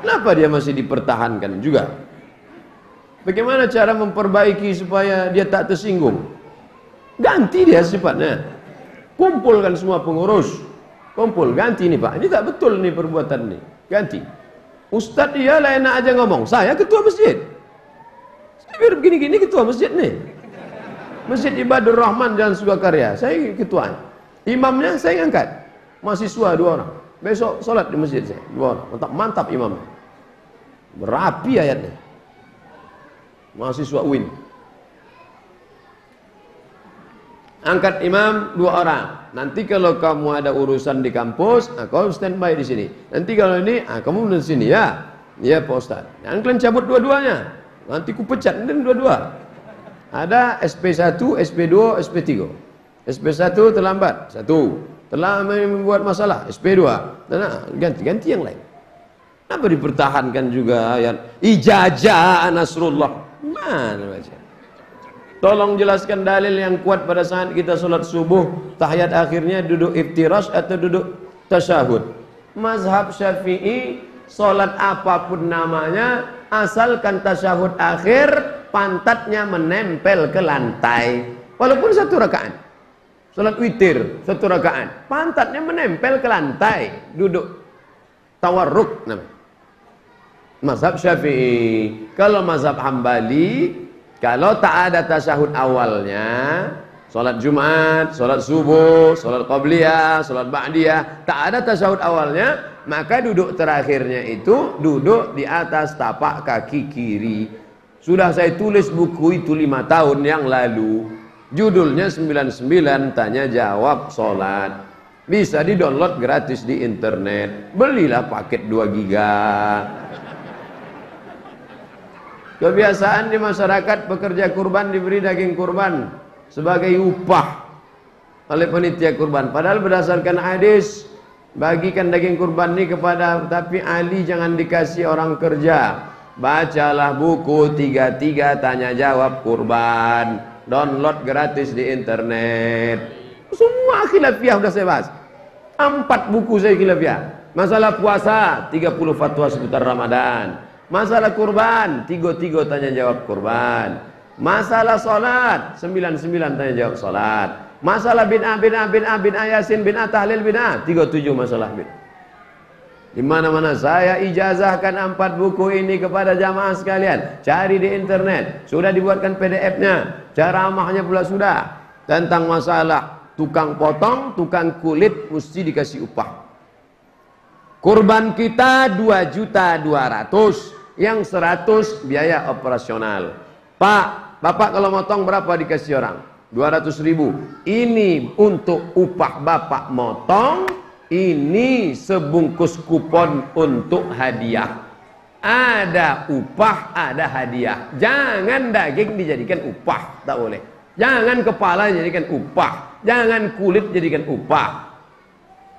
Kenapa dia masih dipertahankan juga? Bagaimana cara memperbaiki supaya dia tak tersinggung? Ganti dia sifatnya. Kumpulkan semua pengurus. Kumpul, ganti nih Pak. Ini tak betul nih perbuatan nih ganti Ustaz dia lah enak aja ngomong saya ketua masjid saya begini-gini ketua masjid nih Masjid Ibadur Rahman Jalan Sugakarya saya ketua imamnya saya angkat mahasiswa dua orang besok sholat di masjid saya dua orang mantap, mantap imamnya berapi ayatnya mahasiswa UIN angkat imam dua orang. Nanti kalau kamu ada urusan di kampus, nah, kau standby di sini. Nanti kalau ini, ah, kamu di sini ya. Ya Pak Ustaz. Jangan kalian cabut dua-duanya. Nanti ku pecat dan dua-dua. Ada SP1, SP2, SP3. SP1 terlambat, satu. Telah membuat masalah, SP2. Nah, ganti-ganti yang lain. Kenapa dipertahankan juga ayat ijazah Nasrullah? Mana baca? Tolong jelaskan dalil yang kuat pada saat kita sholat subuh tahiyat akhirnya duduk iftirash atau duduk tasyahud. Mazhab syafi'i sholat apa pun namanya asalkan tasyahud akhir pantatnya menempel ke lantai. Walaupun satu rakaat. Sholat witir satu rakaat. Pantatnya menempel ke lantai. Duduk tawarruk namanya. Mazhab syafi'i. Kalau mazhab hambali kalau tak ada tasyahud awalnya, Salat Jumat, salat subuh, salat qabliyah, salat ba'diyah, tak ada tasyahud awalnya, maka duduk terakhirnya itu duduk di atas tapak kaki kiri. Sudah saya tulis buku itu lima tahun yang lalu. Judulnya 99 tanya jawab salat. Bisa di-download gratis di internet. Belilah paket 2 giga. Kebiasaan di masyarakat pekerja kurban diberi daging kurban sebagai upah oleh penitia kurban. Padahal berdasarkan hadis bagikan daging kurban ini kepada tapi Ali jangan dikasih orang kerja. Bacalah buku tiga tiga tanya jawab kurban. Download gratis di internet. Semua khilafiah sudah saya bahas. Empat buku saya khilafiah. Masalah puasa 30 fatwa seputar Ramadan. Masalah kurban, tiga-tiga tanya jawab kurban. Masalah solat, sembilan-sembilan tanya jawab solat. Masalah bid'ah, bid'ah, bid'ah, bid'ah yasin, bid'ah tahlil. Tiga tujuh masalah bid'ah. Di mana-mana saya ijazahkan empat buku ini kepada jamaah sekalian. Cari di internet. Sudah dibuatkan PDF-nya. Ceramahnya pula sudah. Tentang masalah tukang potong, tukang kulit mesti dikasih upah. Kurban kita 2 juta 200, yang 100 biaya operasional. Pak, Bapak kalau motong berapa dikasih orang? 200 ribu. Ini untuk upah Bapak motong, ini sebungkus kupon untuk hadiah. Ada upah, ada hadiah. Jangan daging dijadikan upah, tak boleh. Jangan kepala dijadikan upah. Jangan kulit dijadikan upah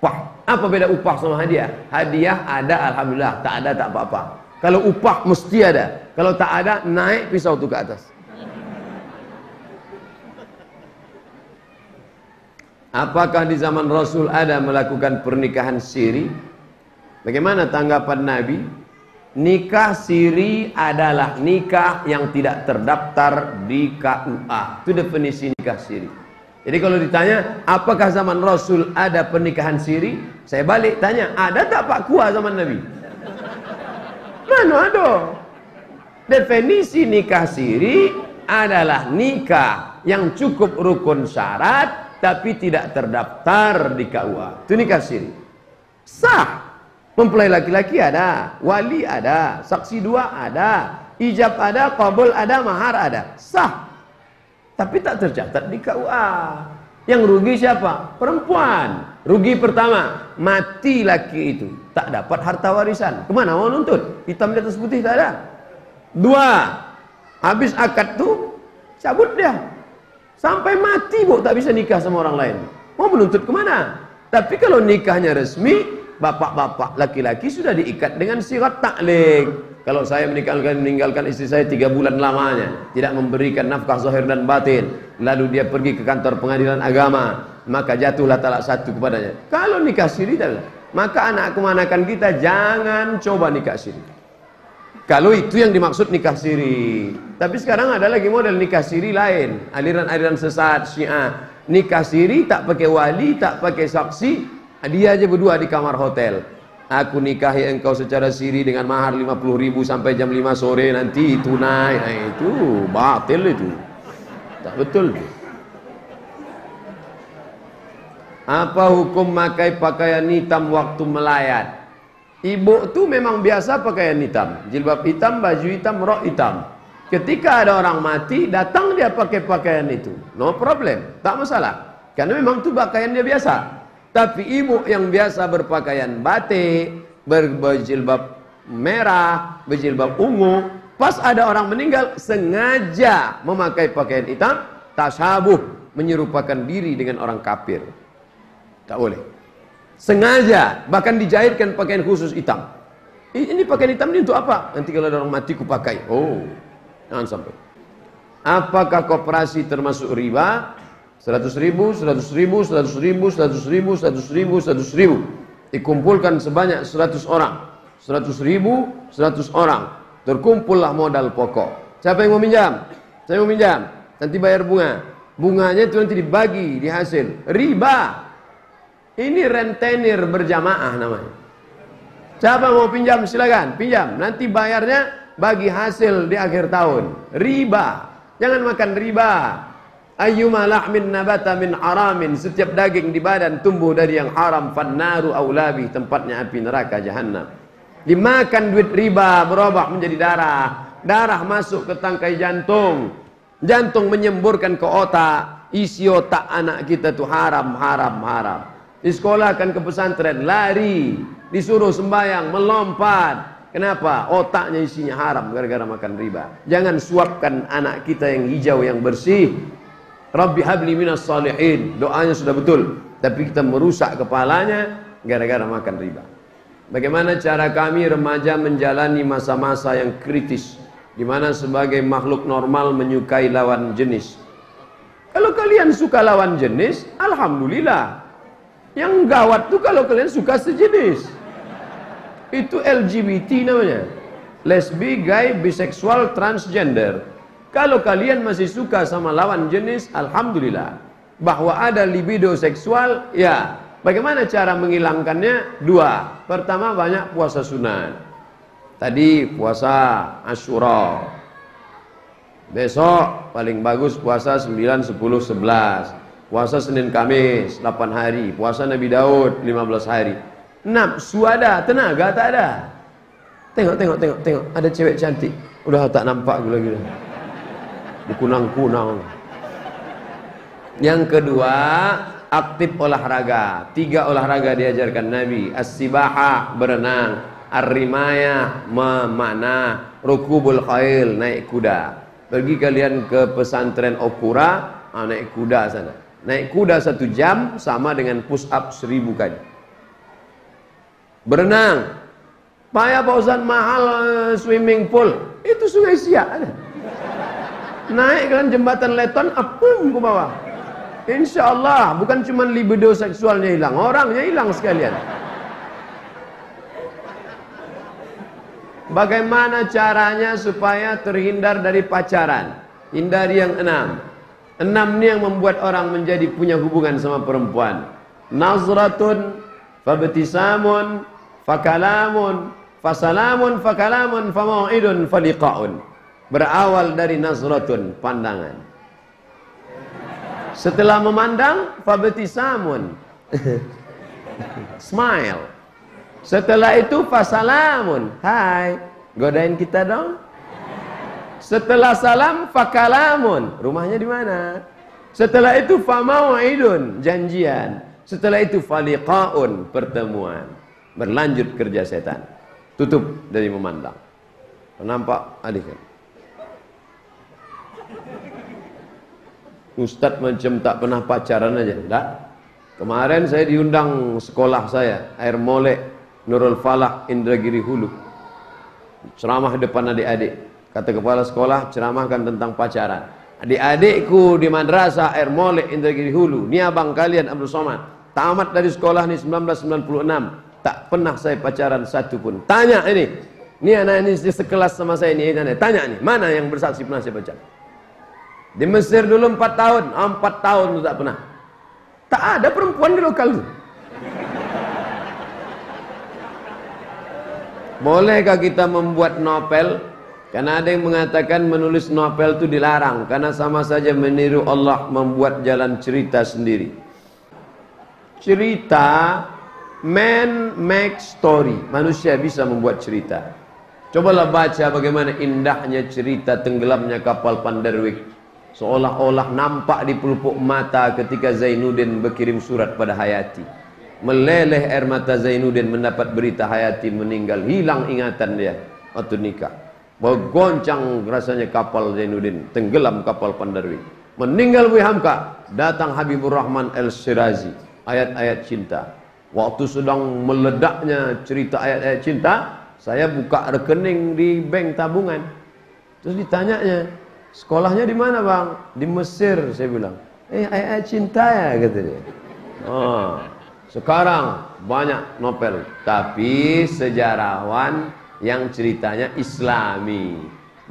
upah. Apa beda upah sama hadiah? Hadiah ada alhamdulillah, tak ada tak apa-apa. Kalau upah mesti ada. Kalau tak ada naik pisau tu ke atas. Apakah di zaman Rasul ada melakukan pernikahan siri? Bagaimana tanggapan Nabi? Nikah siri adalah nikah yang tidak terdaftar di KUA. Itu definisi nikah siri. Jadi kalau ditanya, apakah zaman Rasul ada pernikahan siri? Saya balik tanya, ada tak Pak Kuah zaman Nabi? Mana ada? Definisi nikah siri adalah nikah yang cukup rukun syarat tapi tidak terdaftar di KUA. Itu nikah siri. Sah. Mempelai laki-laki ada, wali ada, saksi dua ada, ijab ada, kabul ada, mahar ada. Sah. Tapi tak tercatat di KUA. Yang rugi siapa? Perempuan. Rugi pertama, mati laki itu. Tak dapat harta warisan. Ke mana mau nuntut? Hitam di atas putih tak ada. Dua, habis akad tu cabut dia. Sampai mati bu tak bisa nikah sama orang lain. Mau menuntut ke mana? Tapi kalau nikahnya resmi, bapak-bapak laki-laki sudah diikat dengan sirat taklik. Kalau saya meninggalkan meninggalkan istri saya tiga bulan lamanya, tidak memberikan nafkah zahir dan batin, lalu dia pergi ke kantor pengadilan agama, maka jatuhlah talak satu kepadanya. Kalau nikah siri, maka anak kemanakan kita jangan coba nikah siri. Kalau itu yang dimaksud nikah siri. Tapi sekarang ada lagi model nikah siri lain. Aliran-aliran sesat Syiah. Nikah siri tak pakai wali, tak pakai saksi. Dia aja berdua di kamar hotel. Aku nikahi engkau secara siri dengan mahar 50 ribu sampai jam 5 sore nanti tunai. Nah, itu batil itu. Tak betul itu. Apa hukum makai pakaian hitam waktu melayat? Ibu tu memang biasa pakaian hitam. Jilbab hitam, baju hitam, rok hitam. Ketika ada orang mati, datang dia pakai pakaian itu. No problem. Tak masalah. Karena memang tu pakaian dia biasa. Tapi ibu yang biasa berpakaian batik, berjilbab merah, berjilbab ungu, pas ada orang meninggal sengaja memakai pakaian hitam, tasabuh menyerupakan diri dengan orang kafir. Tak boleh. Sengaja, bahkan dijahitkan pakaian khusus hitam. Ini pakaian hitam ini untuk apa? Nanti kalau ada orang mati ku pakai. Oh, jangan sampai. Apakah koperasi termasuk riba? 100 ribu, 100 ribu, 100 ribu, 100 ribu, 100 ribu, 100 ribu. Dikumpulkan sebanyak 100 orang. 100 ribu, 100 orang. Terkumpullah modal pokok. Siapa yang mau minjam? Saya mau minjam. Nanti bayar bunga. Bunganya itu nanti dibagi di hasil. Riba. Ini rentenir berjamaah namanya. Siapa mau pinjam silakan, pinjam. Nanti bayarnya bagi hasil di akhir tahun. Riba. Jangan makan riba. Ayyuma lahmin nabata min haramin. Setiap daging di badan tumbuh dari yang haram. Fannaru awlabi. Tempatnya api neraka jahannam. Dimakan duit riba berubah menjadi darah. Darah masuk ke tangkai jantung. Jantung menyemburkan ke otak. Isi otak anak kita tuh haram, haram, haram. Disekolahkan ke pesantren, lari, disuruh sembahyang, melompat. Kenapa? Otaknya isinya haram gara-gara makan riba. Jangan suapkan anak kita yang hijau yang bersih. Rabbi habli minas salihin. Doanya sudah betul, tapi kita merusak kepalanya gara-gara makan riba. Bagaimana cara kami remaja menjalani masa-masa yang kritis di mana sebagai makhluk normal menyukai lawan jenis. Kalau kalian suka lawan jenis, alhamdulillah. Yang gawat tuh kalau kalian suka sejenis. Itu LGBT namanya. Lesbi, gay, biseksual, transgender. Kalau kalian masih suka sama lawan jenis, alhamdulillah. Bahwa ada libido seksual, ya. Bagaimana cara menghilangkannya? Dua. Pertama banyak puasa sunat. Tadi puasa Asyura. Besok paling bagus puasa 9, 10, 11. Puasa Senin Kamis 8 hari, puasa Nabi Daud 15 hari. Nafsu ada, tenaga tak ada. Tengok, tengok, tengok, tengok. Ada cewek cantik. Udah tak nampak gue lagi. Dikunang-kunang. Yang kedua, aktif olahraga. Tiga olahraga diajarkan Nabi. As-sibaha, berenang. Ar-rimaya, memanah. Rukubul khail, naik kuda. Pergi kalian ke pesantren Okura, ah, naik kuda sana. Naik kuda satu jam sama dengan push up seribu kali. Berenang. Payah Pak mahal eh, swimming pool. Itu sungai Siak. Naik kan jembatan Leton, apung ke bawah. Insya Allah bukan cuma libido seksualnya hilang, orangnya hilang sekalian. Bagaimana caranya supaya terhindar dari pacaran? Hindari yang enam. Enam ni yang membuat orang menjadi punya hubungan sama perempuan. Nazratun, fabtisamun, fakalamun, fasalamun, fakalamun, famau'idun, faliqa'un. Berawal dari nazratun, pandangan. Setelah memandang, fabtisamun. *laughs* Smile. Setelah itu fasalamun. Hai, godain kita dong. Setelah salam fakalamun. Rumahnya di mana? Setelah itu famau'idun, janjian. Setelah itu faliqaun, pertemuan. Berlanjut kerja setan. Tutup dari memandang. Nampak adik kan? Ustadz macam tak pernah pacaran aja, enggak? Kemarin saya diundang sekolah saya, Air Molek, Nurul Falah, Indragiri Hulu. Ceramah depan adik-adik. Kata kepala sekolah, ceramahkan tentang pacaran. Adik-adikku di madrasah Air Molek, Indragiri Hulu. Ini abang kalian, Abdul Somad. Tamat dari sekolah ini 1996. Tak pernah saya pacaran satu pun. Tanya ini. Ini anak ini sekelas sama saya ini. Tanya ini. Mana yang bersaksi pernah saya pacaran? Di Mesir dulu 4 tahun. 4 tahun itu tak pernah. Tak ada perempuan di lokal itu. Bolehkah kita membuat novel? Karena ada yang mengatakan menulis novel itu dilarang karena sama saja meniru Allah membuat jalan cerita sendiri. Cerita man make story. Manusia bisa membuat cerita. Cobalah baca bagaimana indahnya cerita tenggelamnya kapal Pandarwik Seolah-olah nampak di pelupuk mata ketika Zainuddin berkirim surat pada Hayati. Meleleh air mata Zainuddin mendapat berita Hayati meninggal. Hilang ingatan dia waktu nikah. Bergoncang rasanya kapal Zainuddin. Tenggelam kapal Pandarwi. Meninggal Bu Hamka. Datang Habibur Rahman El Sirazi. Ayat-ayat cinta. Waktu sedang meledaknya cerita ayat-ayat cinta. Saya buka rekening di bank tabungan. Terus ditanyanya, Sekolahnya di mana bang? Di Mesir saya bilang. Eh ayat cinta ya kata dia. Oh, sekarang banyak novel, tapi sejarawan yang ceritanya Islami,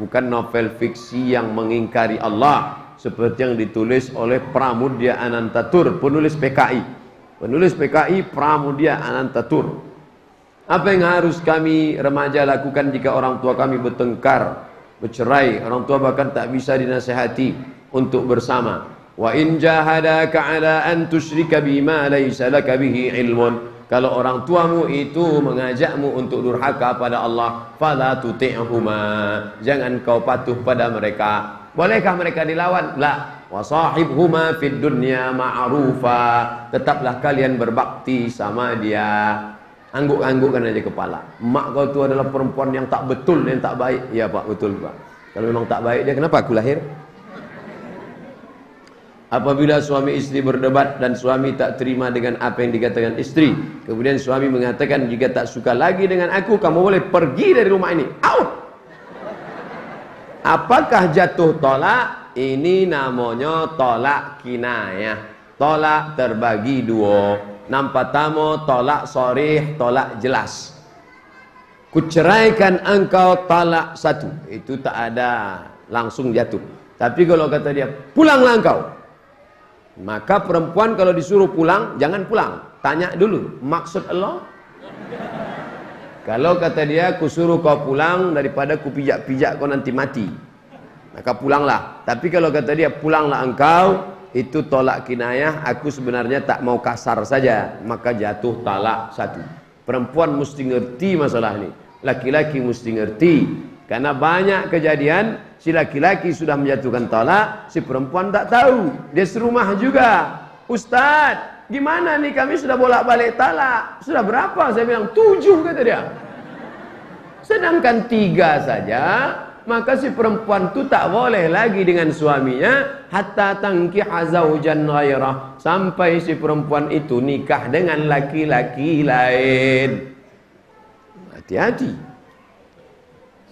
bukan novel fiksi yang mengingkari Allah seperti yang ditulis oleh Pramudia Anantatur, penulis PKI. Penulis PKI Pramudia Anantatur. Apa yang harus kami remaja lakukan jika orang tua kami bertengkar bercerai. Orang tua bahkan tak bisa dinasihati untuk bersama. Wa in jahadaka ala an tusyrika bima laysa laka bihi ilmun. Kalau orang tuamu itu mengajakmu untuk durhaka pada Allah fala tuti'huma. Jangan kau patuh pada mereka. Bolehkah mereka dilawan? La. Wa sahibhuma fid dunya ma'rufa. Tetaplah kalian berbakti sama dia Angguk-anggukkan aja kepala. Mak kau tu adalah perempuan yang tak betul, yang tak baik. Ya pak, betul pak. Kalau memang tak baik dia, kenapa aku lahir? Apabila suami istri berdebat dan suami tak terima dengan apa yang dikatakan istri. Kemudian suami mengatakan, jika tak suka lagi dengan aku, kamu boleh pergi dari rumah ini. Out! Apakah jatuh tolak? Ini namanya tolak kinayah. Tolak terbagi dua. Nampak tamu tolak sorih, tolak jelas. Kuceraikan engkau talak satu. Itu tak ada langsung jatuh. Tapi kalau kata dia, pulanglah engkau. Maka perempuan kalau disuruh pulang, jangan pulang. Tanya dulu, maksud Allah? Kalau kata dia, kusuruh kau pulang daripada kupijak-pijak kau nanti mati. Maka pulanglah. Tapi kalau kata dia, pulanglah engkau, itu tolak kinayah aku sebenarnya tak mau kasar saja. Maka jatuh talak satu. Perempuan mesti ngerti masalah ini. Laki-laki mesti ngerti. Karena banyak kejadian si laki-laki sudah menjatuhkan talak si perempuan tak tahu. Dia serumah juga. Ustaz gimana nih kami sudah bolak-balik talak? Sudah berapa? Saya bilang tujuh kata dia. Sedangkan tiga saja maka si perempuan itu tak boleh lagi dengan suaminya hatta tangkiha zaujan ghairah sampai si perempuan itu nikah dengan laki-laki lain. Hati-hati.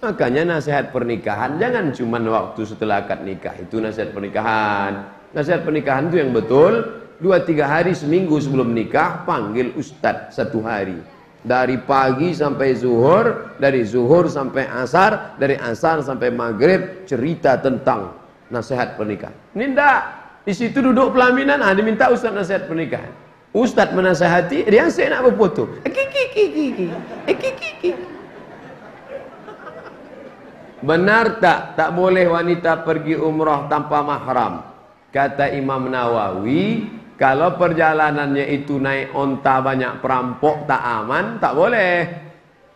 Makanya nasihat pernikahan jangan cuma waktu setelah akad nikah itu nasihat pernikahan. Nasihat pernikahan itu yang betul dua tiga hari seminggu sebelum nikah panggil ustadz satu hari dari pagi sampai zuhur, dari zuhur sampai asar, dari asar sampai maghrib cerita tentang nasihat pernikahan. Ini enggak. Di situ duduk pelaminan, ah diminta ustaz nasihat pernikahan. Ustaz menasihati, dia saya nak berfoto. Kiki kiki kiki. Benar tak tak boleh wanita pergi umrah tanpa mahram? Kata Imam Nawawi, kalau perjalanannya itu naik onta banyak perampok tak aman, tak boleh.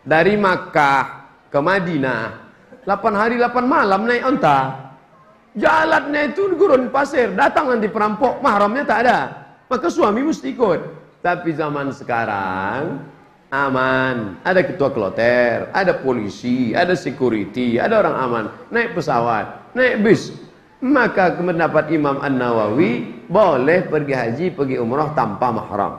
Dari Makkah ke Madinah, 8 hari 8 malam naik onta. Jalannya itu gurun pasir, datang nanti perampok, mahramnya tak ada. Maka suami mesti ikut. Tapi zaman sekarang aman. Ada ketua kloter, ada polisi, ada security, ada orang aman. Naik pesawat, naik bis. Maka pendapat Imam An-Nawawi boleh pergi haji, pergi umrah tanpa mahram.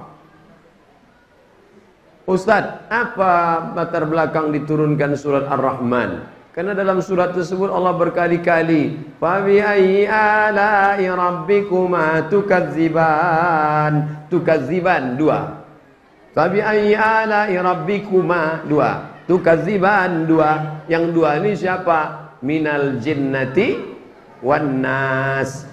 Ustaz, apa latar belakang diturunkan surat Ar-Rahman? Karena dalam surat tersebut Allah berkali-kali, "Fabi ayyi ala'i rabbikuma tukadziban?" Tukadziban dua. Fabi ayyi ala'i rabbikuma dua. Tukadziban dua. Yang dua ini siapa? Minal jinnati wan nas.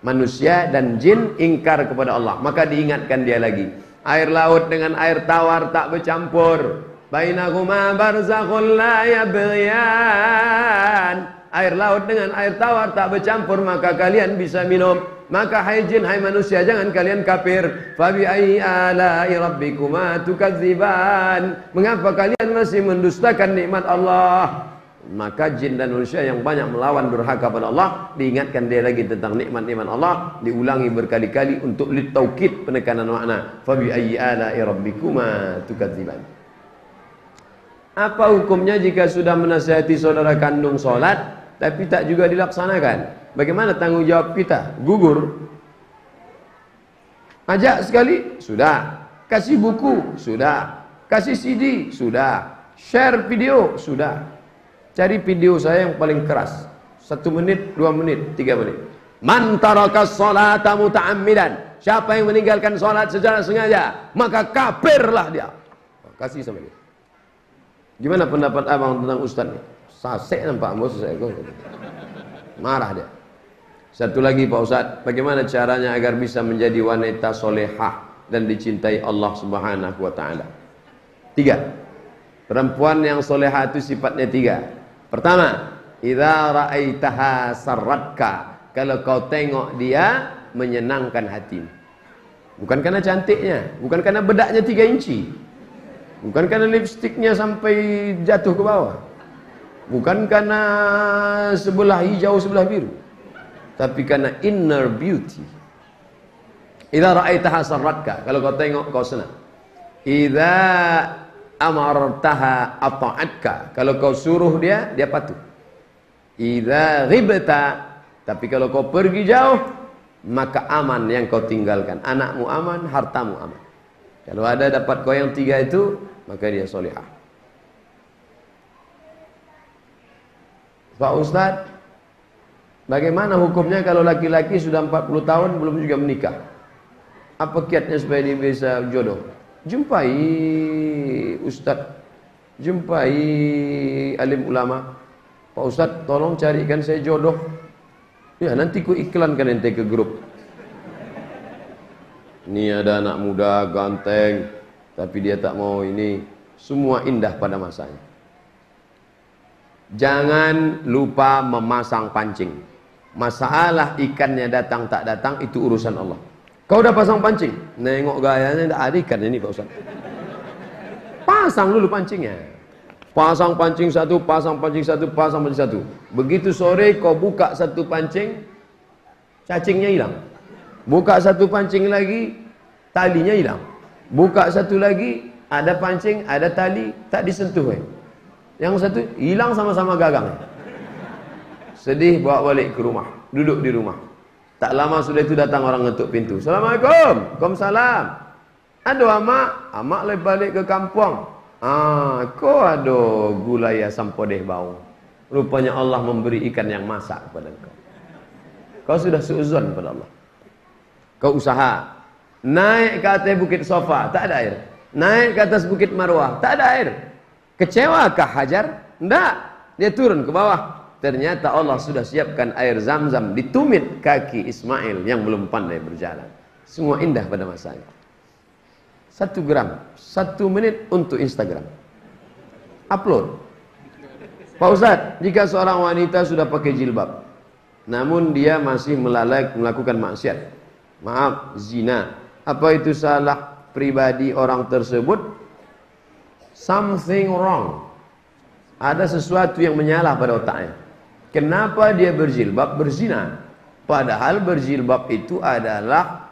Manusia dan jin ingkar kepada Allah. Maka diingatkan dia lagi. Air laut dengan air tawar tak bercampur. Bainahuma barzakhun la yabghiyan. Air laut dengan air tawar tak bercampur maka kalian bisa minum. Maka hai jin hai manusia jangan kalian kafir. Fabi ayyi ala'i rabbikuma tukadziban. Mengapa kalian masih mendustakan nikmat Allah? Maka jin dan manusia yang banyak melawan durhaka pada Allah diingatkan dia lagi tentang nikmat-nikmat Allah diulangi berkali-kali untuk litaukid penekanan makna. Fabi ayyi ala'i rabbikuma tukadziban. Apa hukumnya jika sudah menasihati saudara kandung solat tapi tak juga dilaksanakan? Bagaimana tanggung jawab kita? Gugur. Ajak sekali? Sudah. Kasih buku? Sudah. Kasih CD sudah. Share video? Sudah Cari video saya yang paling keras. Satu menit, dua menit, tiga menit. Man taraka salata muta'ammidan. Siapa yang meninggalkan salat secara sengaja, maka kafirlah dia. Kasih sama dia. Gimana pendapat abang tentang ustaz ni? Sasek nampak bos saya. Marah dia. Satu lagi Pak Ustaz, bagaimana caranya agar bisa menjadi wanita solehah dan dicintai Allah Subhanahu wa taala? Tiga. Perempuan yang solehah itu sifatnya tiga. Pertama, idza ra'aitaha sarratka. Kalau kau tengok dia menyenangkan hatimu. Bukan karena cantiknya, bukan karena bedaknya 3 inci. Bukan karena lipstiknya sampai jatuh ke bawah. Bukan karena sebelah hijau sebelah biru. Tapi karena inner beauty. Idza ra'aitaha sarratka. Kalau kau tengok kau senang. Idza amartaha ata'atka. Kalau kau suruh dia, dia patuh. Idza ghibta, tapi kalau kau pergi jauh, maka aman yang kau tinggalkan. Anakmu aman, hartamu aman. Kalau ada dapat kau yang tiga itu, maka dia solihah. Pak Ustaz, bagaimana hukumnya kalau laki-laki sudah 40 tahun belum juga menikah? Apa kiatnya supaya dia bisa jodoh? Jumpai ustaz, jumpai alim ulama. Pak ustaz, tolong carikan saya jodoh. Ya, nanti ku iklankan ente ke grup. Ini ada anak muda ganteng, tapi dia tak mau ini. Semua indah pada masanya. Jangan lupa memasang pancing. Masalah ikannya datang tak datang itu urusan Allah. Kau dah pasang pancing. Nengok gayanya tak ada ikan ini Pak Ustaz. Pasang dulu pancingnya. Pasang pancing satu, pasang pancing satu, pasang pancing satu. Begitu sore kau buka satu pancing, cacingnya hilang. Buka satu pancing lagi, talinya hilang. Buka satu lagi, ada pancing, ada tali, tak disentuh. Eh. Yang satu hilang sama-sama gagang. Sedih bawa balik ke rumah. Duduk di rumah. Tak lama sudah itu datang orang ngetuk pintu. Assalamualaikum. Waalaikumsalam. Aduh amak, amak lagi balik ke kampung. Ah, kau ada gulai asam podeh bau. Rupanya Allah memberi ikan yang masak kepada kau. Sudah seuzon kepada Allah. Kau usaha. Naik ke atas bukit sofa, tak ada air. Naik ke atas bukit marwah, tak ada air. Kecewakah Hajar? Tidak. Dia turun ke bawah. Ternyata Allah sudah siapkan air zam-zam di tumit kaki Ismail yang belum pandai berjalan. Semua indah pada masanya. Satu gram, satu menit untuk Instagram. Upload. Pak Ustaz, jika seorang wanita sudah pakai jilbab, namun dia masih melalai melakukan maksiat, maaf, zina, apa itu salah pribadi orang tersebut? Something wrong. Ada sesuatu yang menyalah pada otaknya. Kenapa dia berjilbab berzina? Padahal berjilbab itu adalah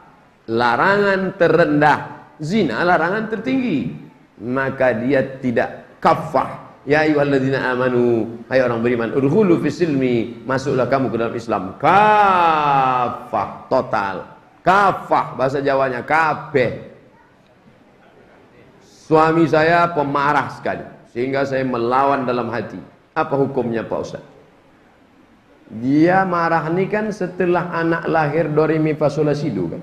larangan terendah. Zina larangan tertinggi. Maka dia tidak kafah. Ya ayyuhalladzina amanu, hai orang beriman, udkhulu fis silmi, masuklah kamu ke dalam Islam. Kafah, total. Kafah bahasa Jawanya kabeh. Suami saya pemarah sekali sehingga saya melawan dalam hati. Apa hukumnya Pak Ustaz? Dia marah ni kan setelah anak lahir Doremi Fasolasidu kan.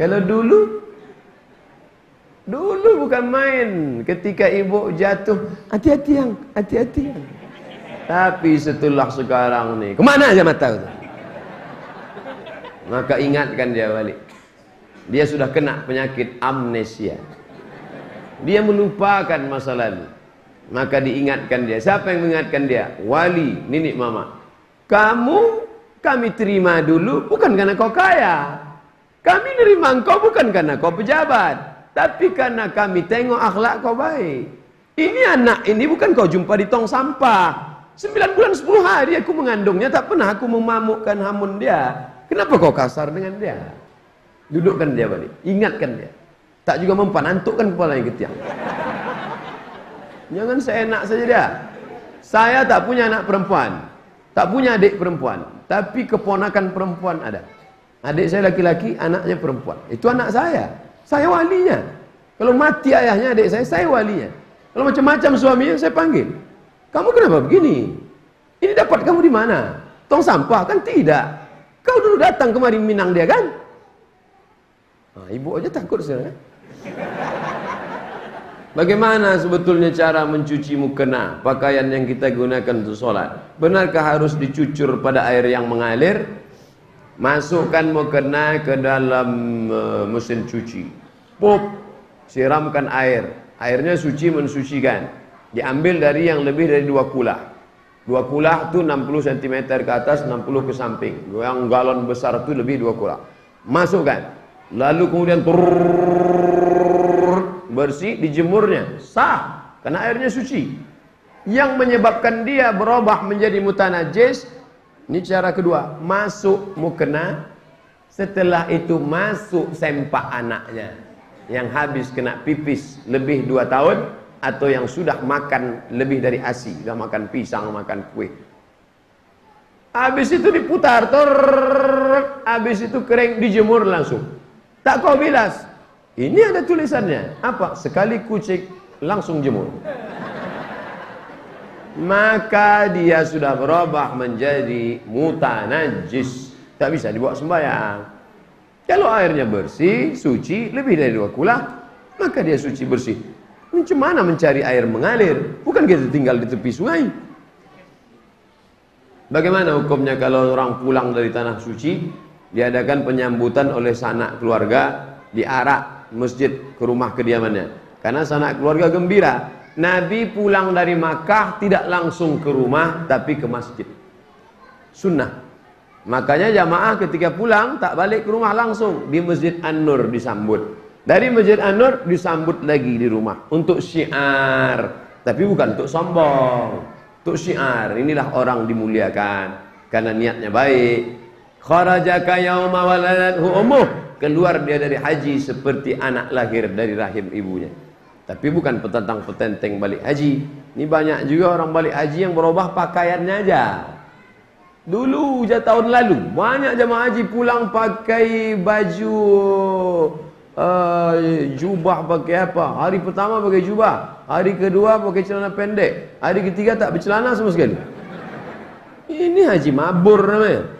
Kalau dulu Dulu bukan main ketika ibu jatuh, hati-hati yang, hati-hati yang. Tapi setelah sekarang ni, ke mana aja mata itu? Maka ingatkan dia balik. Dia sudah kena penyakit amnesia. Dia melupakan masa lalu. Maka diingatkan dia. Siapa yang mengingatkan dia? Wali, nenek mama. Kamu kami terima dulu bukan karena kau kaya. Kami nerima engkau bukan karena kau pejabat. Tapi karena kami tengok akhlak kau baik. Ini anak ini bukan kau jumpa di tong sampah. Sembilan bulan sepuluh hari aku mengandungnya, tak pernah aku memamukkan hamun dia. Kenapa kau kasar dengan dia? Dudukkan dia balik, ingatkan dia. Tak juga mempan, antukkan kepala yang ketiak. Jangan seenak saja dia. Saya tak punya anak perempuan. Tak punya adik perempuan. Tapi keponakan perempuan ada. Adik saya laki-laki, anaknya perempuan. Itu anak saya. Saya walinya. Kalau mati ayahnya adik saya, saya walinya. Kalau macam-macam suaminya, saya panggil. Kamu kenapa begini? Ini dapat kamu di mana? Tong sampah kan tidak. Kau dulu datang kemari Minang dia kan? Nah, ibu aja takut sekarang. Bagaimana sebetulnya cara mencuci mukena pakaian yang kita gunakan untuk sholat? Benarkah harus dicucur pada air yang mengalir? Masukkan mukena ke dalam uh, mesin cuci. Pop, siramkan air. Airnya suci mensucikan. Diambil dari yang lebih dari dua kulah. Dua kulah itu 60 cm ke atas, 60 ke samping. Yang galon besar itu lebih dua kulah. Masukkan. Lalu kemudian bersih dijemurnya. Sah. Karena airnya suci. Yang menyebabkan dia berubah menjadi mutanajis. Ini cara kedua. Masuk mukena. Setelah itu masuk sempak anaknya yang habis kena pipis lebih dua tahun atau yang sudah makan lebih dari asi, sudah makan pisang, makan kue. Habis itu diputar, ter, habis itu kering dijemur langsung. Tak kau bilas. Ini ada tulisannya. Apa? Sekali kucing langsung jemur. Maka dia sudah berubah menjadi mutanajis. Tak bisa dibawa sembahyang. Kalau airnya bersih, suci, lebih dari dua kulah, maka dia suci bersih. Macam mana mencari air mengalir? Bukan kita tinggal di tepi sungai. Bagaimana hukumnya kalau orang pulang dari tanah suci, diadakan penyambutan oleh sanak keluarga di arah masjid ke rumah kediamannya. Karena sanak keluarga gembira. Nabi pulang dari Makkah tidak langsung ke rumah, tapi ke masjid. Sunnah. Makanya jamaah ketika pulang tak balik ke rumah langsung di Masjid An-Nur disambut. Dari Masjid An-Nur disambut lagi di rumah untuk syiar. Tapi bukan untuk sombong. Untuk syiar. Inilah orang dimuliakan karena niatnya baik. Kharajaka yauma waladathu ummuh. Keluar dia dari haji seperti anak lahir dari rahim ibunya. Tapi bukan petentang-petenteng balik haji. Ini banyak juga orang balik haji yang berubah pakaiannya aja. Dulu je tahun lalu banyak jemaah haji pulang pakai baju uh, jubah pakai apa? Hari pertama pakai jubah, hari kedua pakai celana pendek, hari ketiga tak bercelana sama sekali. Ini haji mabur namanya.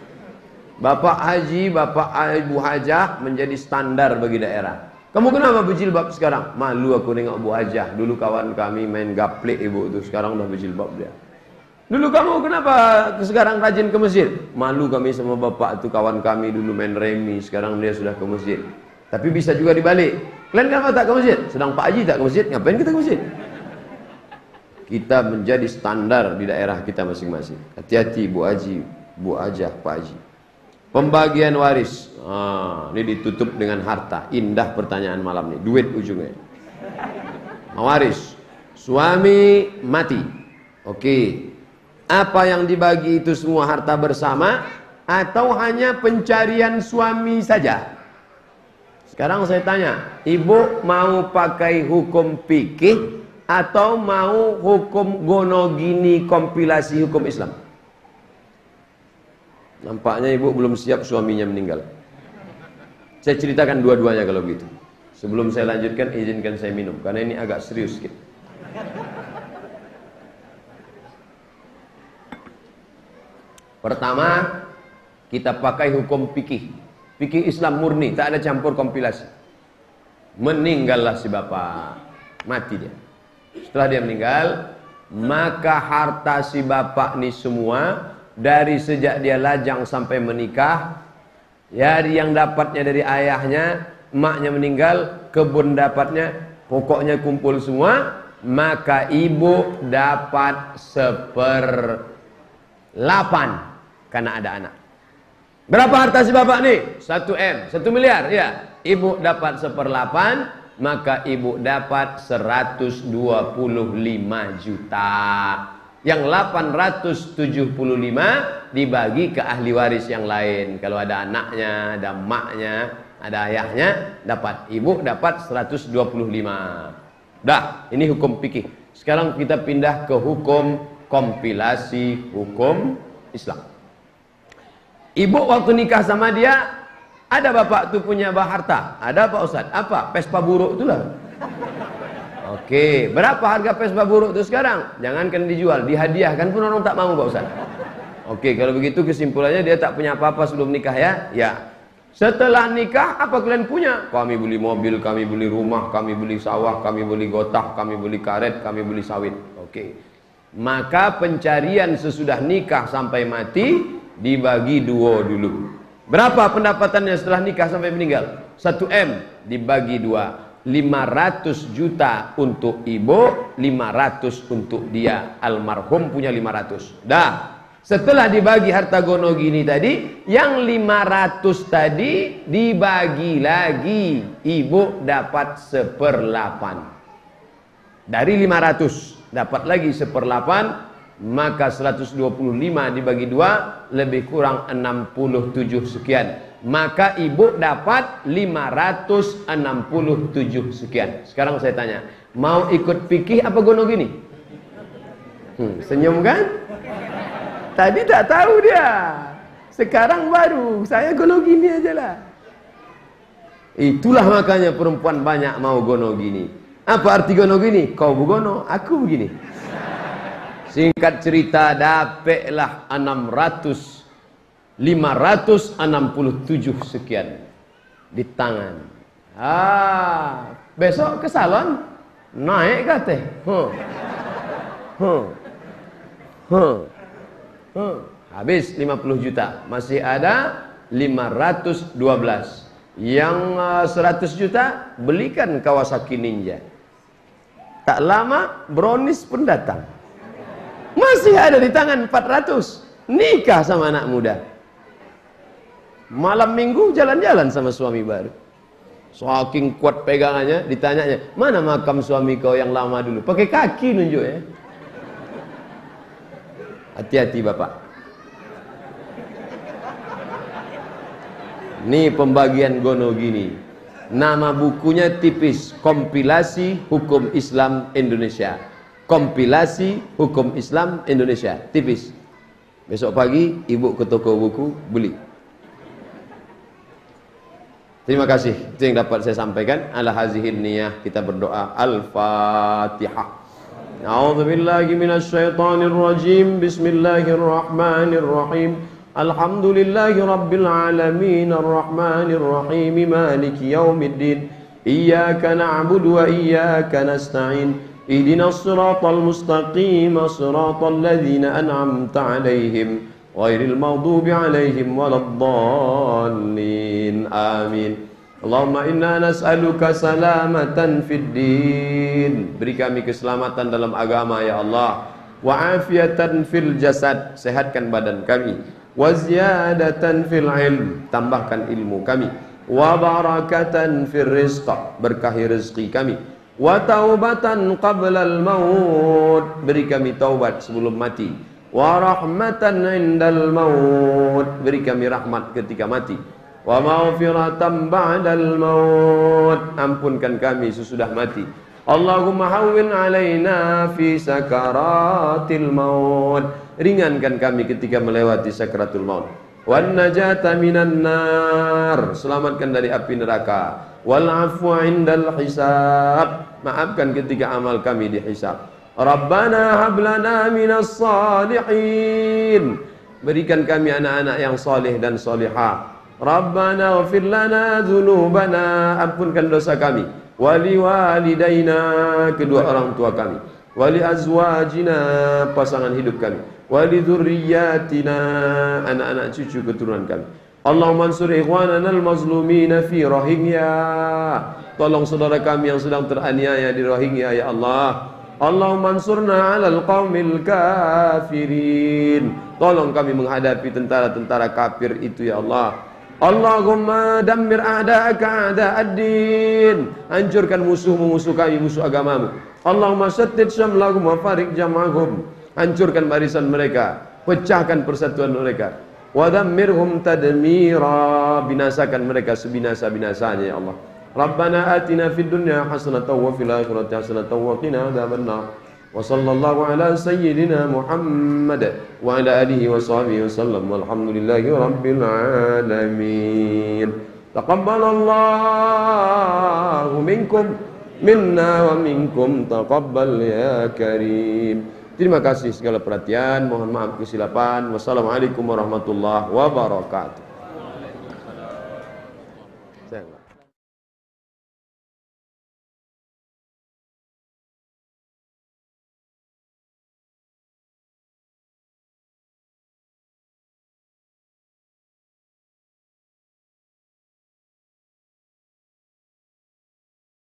Bapak haji, bapak ibu hajah menjadi standar bagi daerah. Kamu kenapa berjilbab sekarang? Malu aku tengok ibu hajah. Dulu kawan kami main gaplek ibu tu, sekarang dah berjilbab dia. Dulu kamu kenapa sekarang rajin ke masjid? Malu kami sama bapak itu kawan kami dulu main remi, sekarang dia sudah ke masjid. Tapi bisa juga dibalik. Kalian kenapa tak ke masjid? Sedang Pak Haji tak ke masjid, ngapain kita ke masjid? Kita menjadi standar di daerah kita masing-masing. Hati-hati Bu Haji, Bu Ajah, Pak Haji. Pembagian waris. Ah, ini ditutup dengan harta. Indah pertanyaan malam ini. Duit ujungnya. Waris. Suami mati. Oke, apa yang dibagi itu semua harta bersama atau hanya pencarian suami saja? Sekarang saya tanya, ibu mau pakai hukum fikih atau mau hukum gonogini kompilasi hukum Islam? Nampaknya ibu belum siap suaminya meninggal. Saya ceritakan dua-duanya kalau begitu. Sebelum saya lanjutkan, izinkan saya minum karena ini agak serius sedikit. Pertama, kita pakai hukum fikih. Fikih Islam murni, tak ada campur kompilasi. Meninggallah si bapak, mati dia. Setelah dia meninggal, maka harta si bapak ini semua dari sejak dia lajang sampai menikah, ya yang dapatnya dari ayahnya, emaknya meninggal, kebun dapatnya, pokoknya kumpul semua, maka ibu dapat seperlapan karena ada anak. Berapa harta si bapak nih? 1 M, 1 miliar, ya. Ibu dapat seperlapan, maka ibu dapat 125 juta. Yang 875 dibagi ke ahli waris yang lain. Kalau ada anaknya, ada emaknya, ada ayahnya, dapat. Ibu dapat 125. Dah, ini hukum fikih. Sekarang kita pindah ke hukum kompilasi hukum Islam. Ibu waktu nikah sama dia ada bapak tuh punya harta. Ada Pak Ustaz? Apa? Pespa buruk itulah. Oke, berapa harga Vespa buruk itu sekarang? Jangankan dijual, dihadiahkan pun orang tak mau Pak Ustaz. Oke, kalau begitu kesimpulannya dia tak punya apa-apa sebelum nikah ya? Ya. Setelah nikah apa kalian punya? Kami beli mobil, kami beli rumah, kami beli sawah, kami beli gotah, kami beli karet, kami beli sawit. Oke. Maka pencarian sesudah nikah sampai mati dibagi dua dulu. Berapa pendapatannya setelah nikah sampai meninggal? 1 M dibagi dua. 500 juta untuk ibu, 500 untuk dia. Almarhum punya 500. Dah. Setelah dibagi harta gono gini tadi, yang 500 tadi dibagi lagi. Ibu dapat seperlapan. Dari 500 dapat lagi seperlapan maka 125 dibagi dua lebih kurang 67 sekian. Maka ibu dapat 567 sekian. Sekarang saya tanya mau ikut fikih apa gono gini? Hmm, senyum kan? Tadi tak tahu dia. Sekarang baru saya gono gini aja lah. Itulah makanya perempuan banyak mau gono gini. Apa arti gono gini? Kau bugono aku begini Singkat cerita dapatlah 600 567 sekian di tangan. Ah, besok ke salon naik kata. Huh. Huh. Huh. Huh. Habis 50 juta, masih ada 512. Yang 100 uh, juta belikan Kawasaki Ninja. Tak lama Bronis pun datang. Masih ada di tangan 400. Nikah sama anak muda. Malam minggu jalan-jalan sama suami baru. Saking kuat pegangannya, ditanyanya, mana makam suami kau yang lama dulu? Pakai kaki nunjuk ya. Hati-hati bapak. Ini pembagian gono gini. Nama bukunya tipis, kompilasi hukum Islam Indonesia kompilasi hukum Islam Indonesia tipis. Besok pagi ibu ke toko buku beli. Terima kasih. Itu yang dapat saya sampaikan. Ala hazihin niyah kita berdoa. Al-fatihah. A'udzu billahi minasyaitonir rajim rabbil alamin. Arrahmanir rahim maliki yaumiddin. Iyyaka na'budu wa iyyaka nasta'in اهدنا الصراط المستقيم صراط الذين أنعمت عليهم غير المغضوب عليهم ولا الضالين آمين اللهم إنا نسألك سلامة في الدين beri kami keselamatan dalam agama ya Allah wa afiatan fil jasad sehatkan badan kami wa ziyadatan fil ilm tambahkan ilmu kami wa barakatan fil rizq berkahi rezeki kami wa taubatan qablal maut beri kami taubat sebelum mati wa rahmatan indal maut beri kami rahmat ketika mati wa maghfiratan ba'dal maut ampunkan kami sesudah mati Allahumma hawwin alaina fi sakaratil maut. Ringankan kami ketika melewati sakaratul maut. Wan najata minan nar. Selamatkan dari api neraka. Wal afwa indal hisab. Maafkan ketika amal kami dihisab. Rabbana hablana minas salihin. Berikan kami anak-anak yang saleh dan salihah. Rabbana ghafir lana dzunubana. Ampunkan dosa kami. Wali walidaina kedua orang tua kami. Wali azwajina pasangan hidup kami. Wali dzurriyyatina anak-anak cucu keturunan kami. Allahumma ansur ikhwanana al-mazlumina fi Rohingya. Tolong saudara kami yang sedang teraniaya di Rohingya ya Allah. Allahumma ansurna 'alal qaumil kafirin. Tolong kami menghadapi tentara-tentara kafir itu ya Allah. Allahumma dammir a'da'aka a'da'ad-din. Hancurkan musuh-musuh kami, musuh agamamu. Allahumma sattid syamlahum wa farik jam'ahum. Hancurkan barisan mereka, pecahkan persatuan mereka. Wa dammirhum tadmira. Binasakan mereka sebinasa-binasanya ya Allah. ربنا آتنا في الدنيا حسنة وفي الآخرة حسنة وقنا عذاب النار. وصلى الله على سيدنا محمد وعلى آله وصحبه وسلم. والحمد لله رب العالمين. تقبل الله منكم منا ومنكم. تقبل يا كريم. Terima kasih segala perhatian, mohon maaf kesilapan. Wassalamualaikum warahmatullahi wabarakatuh.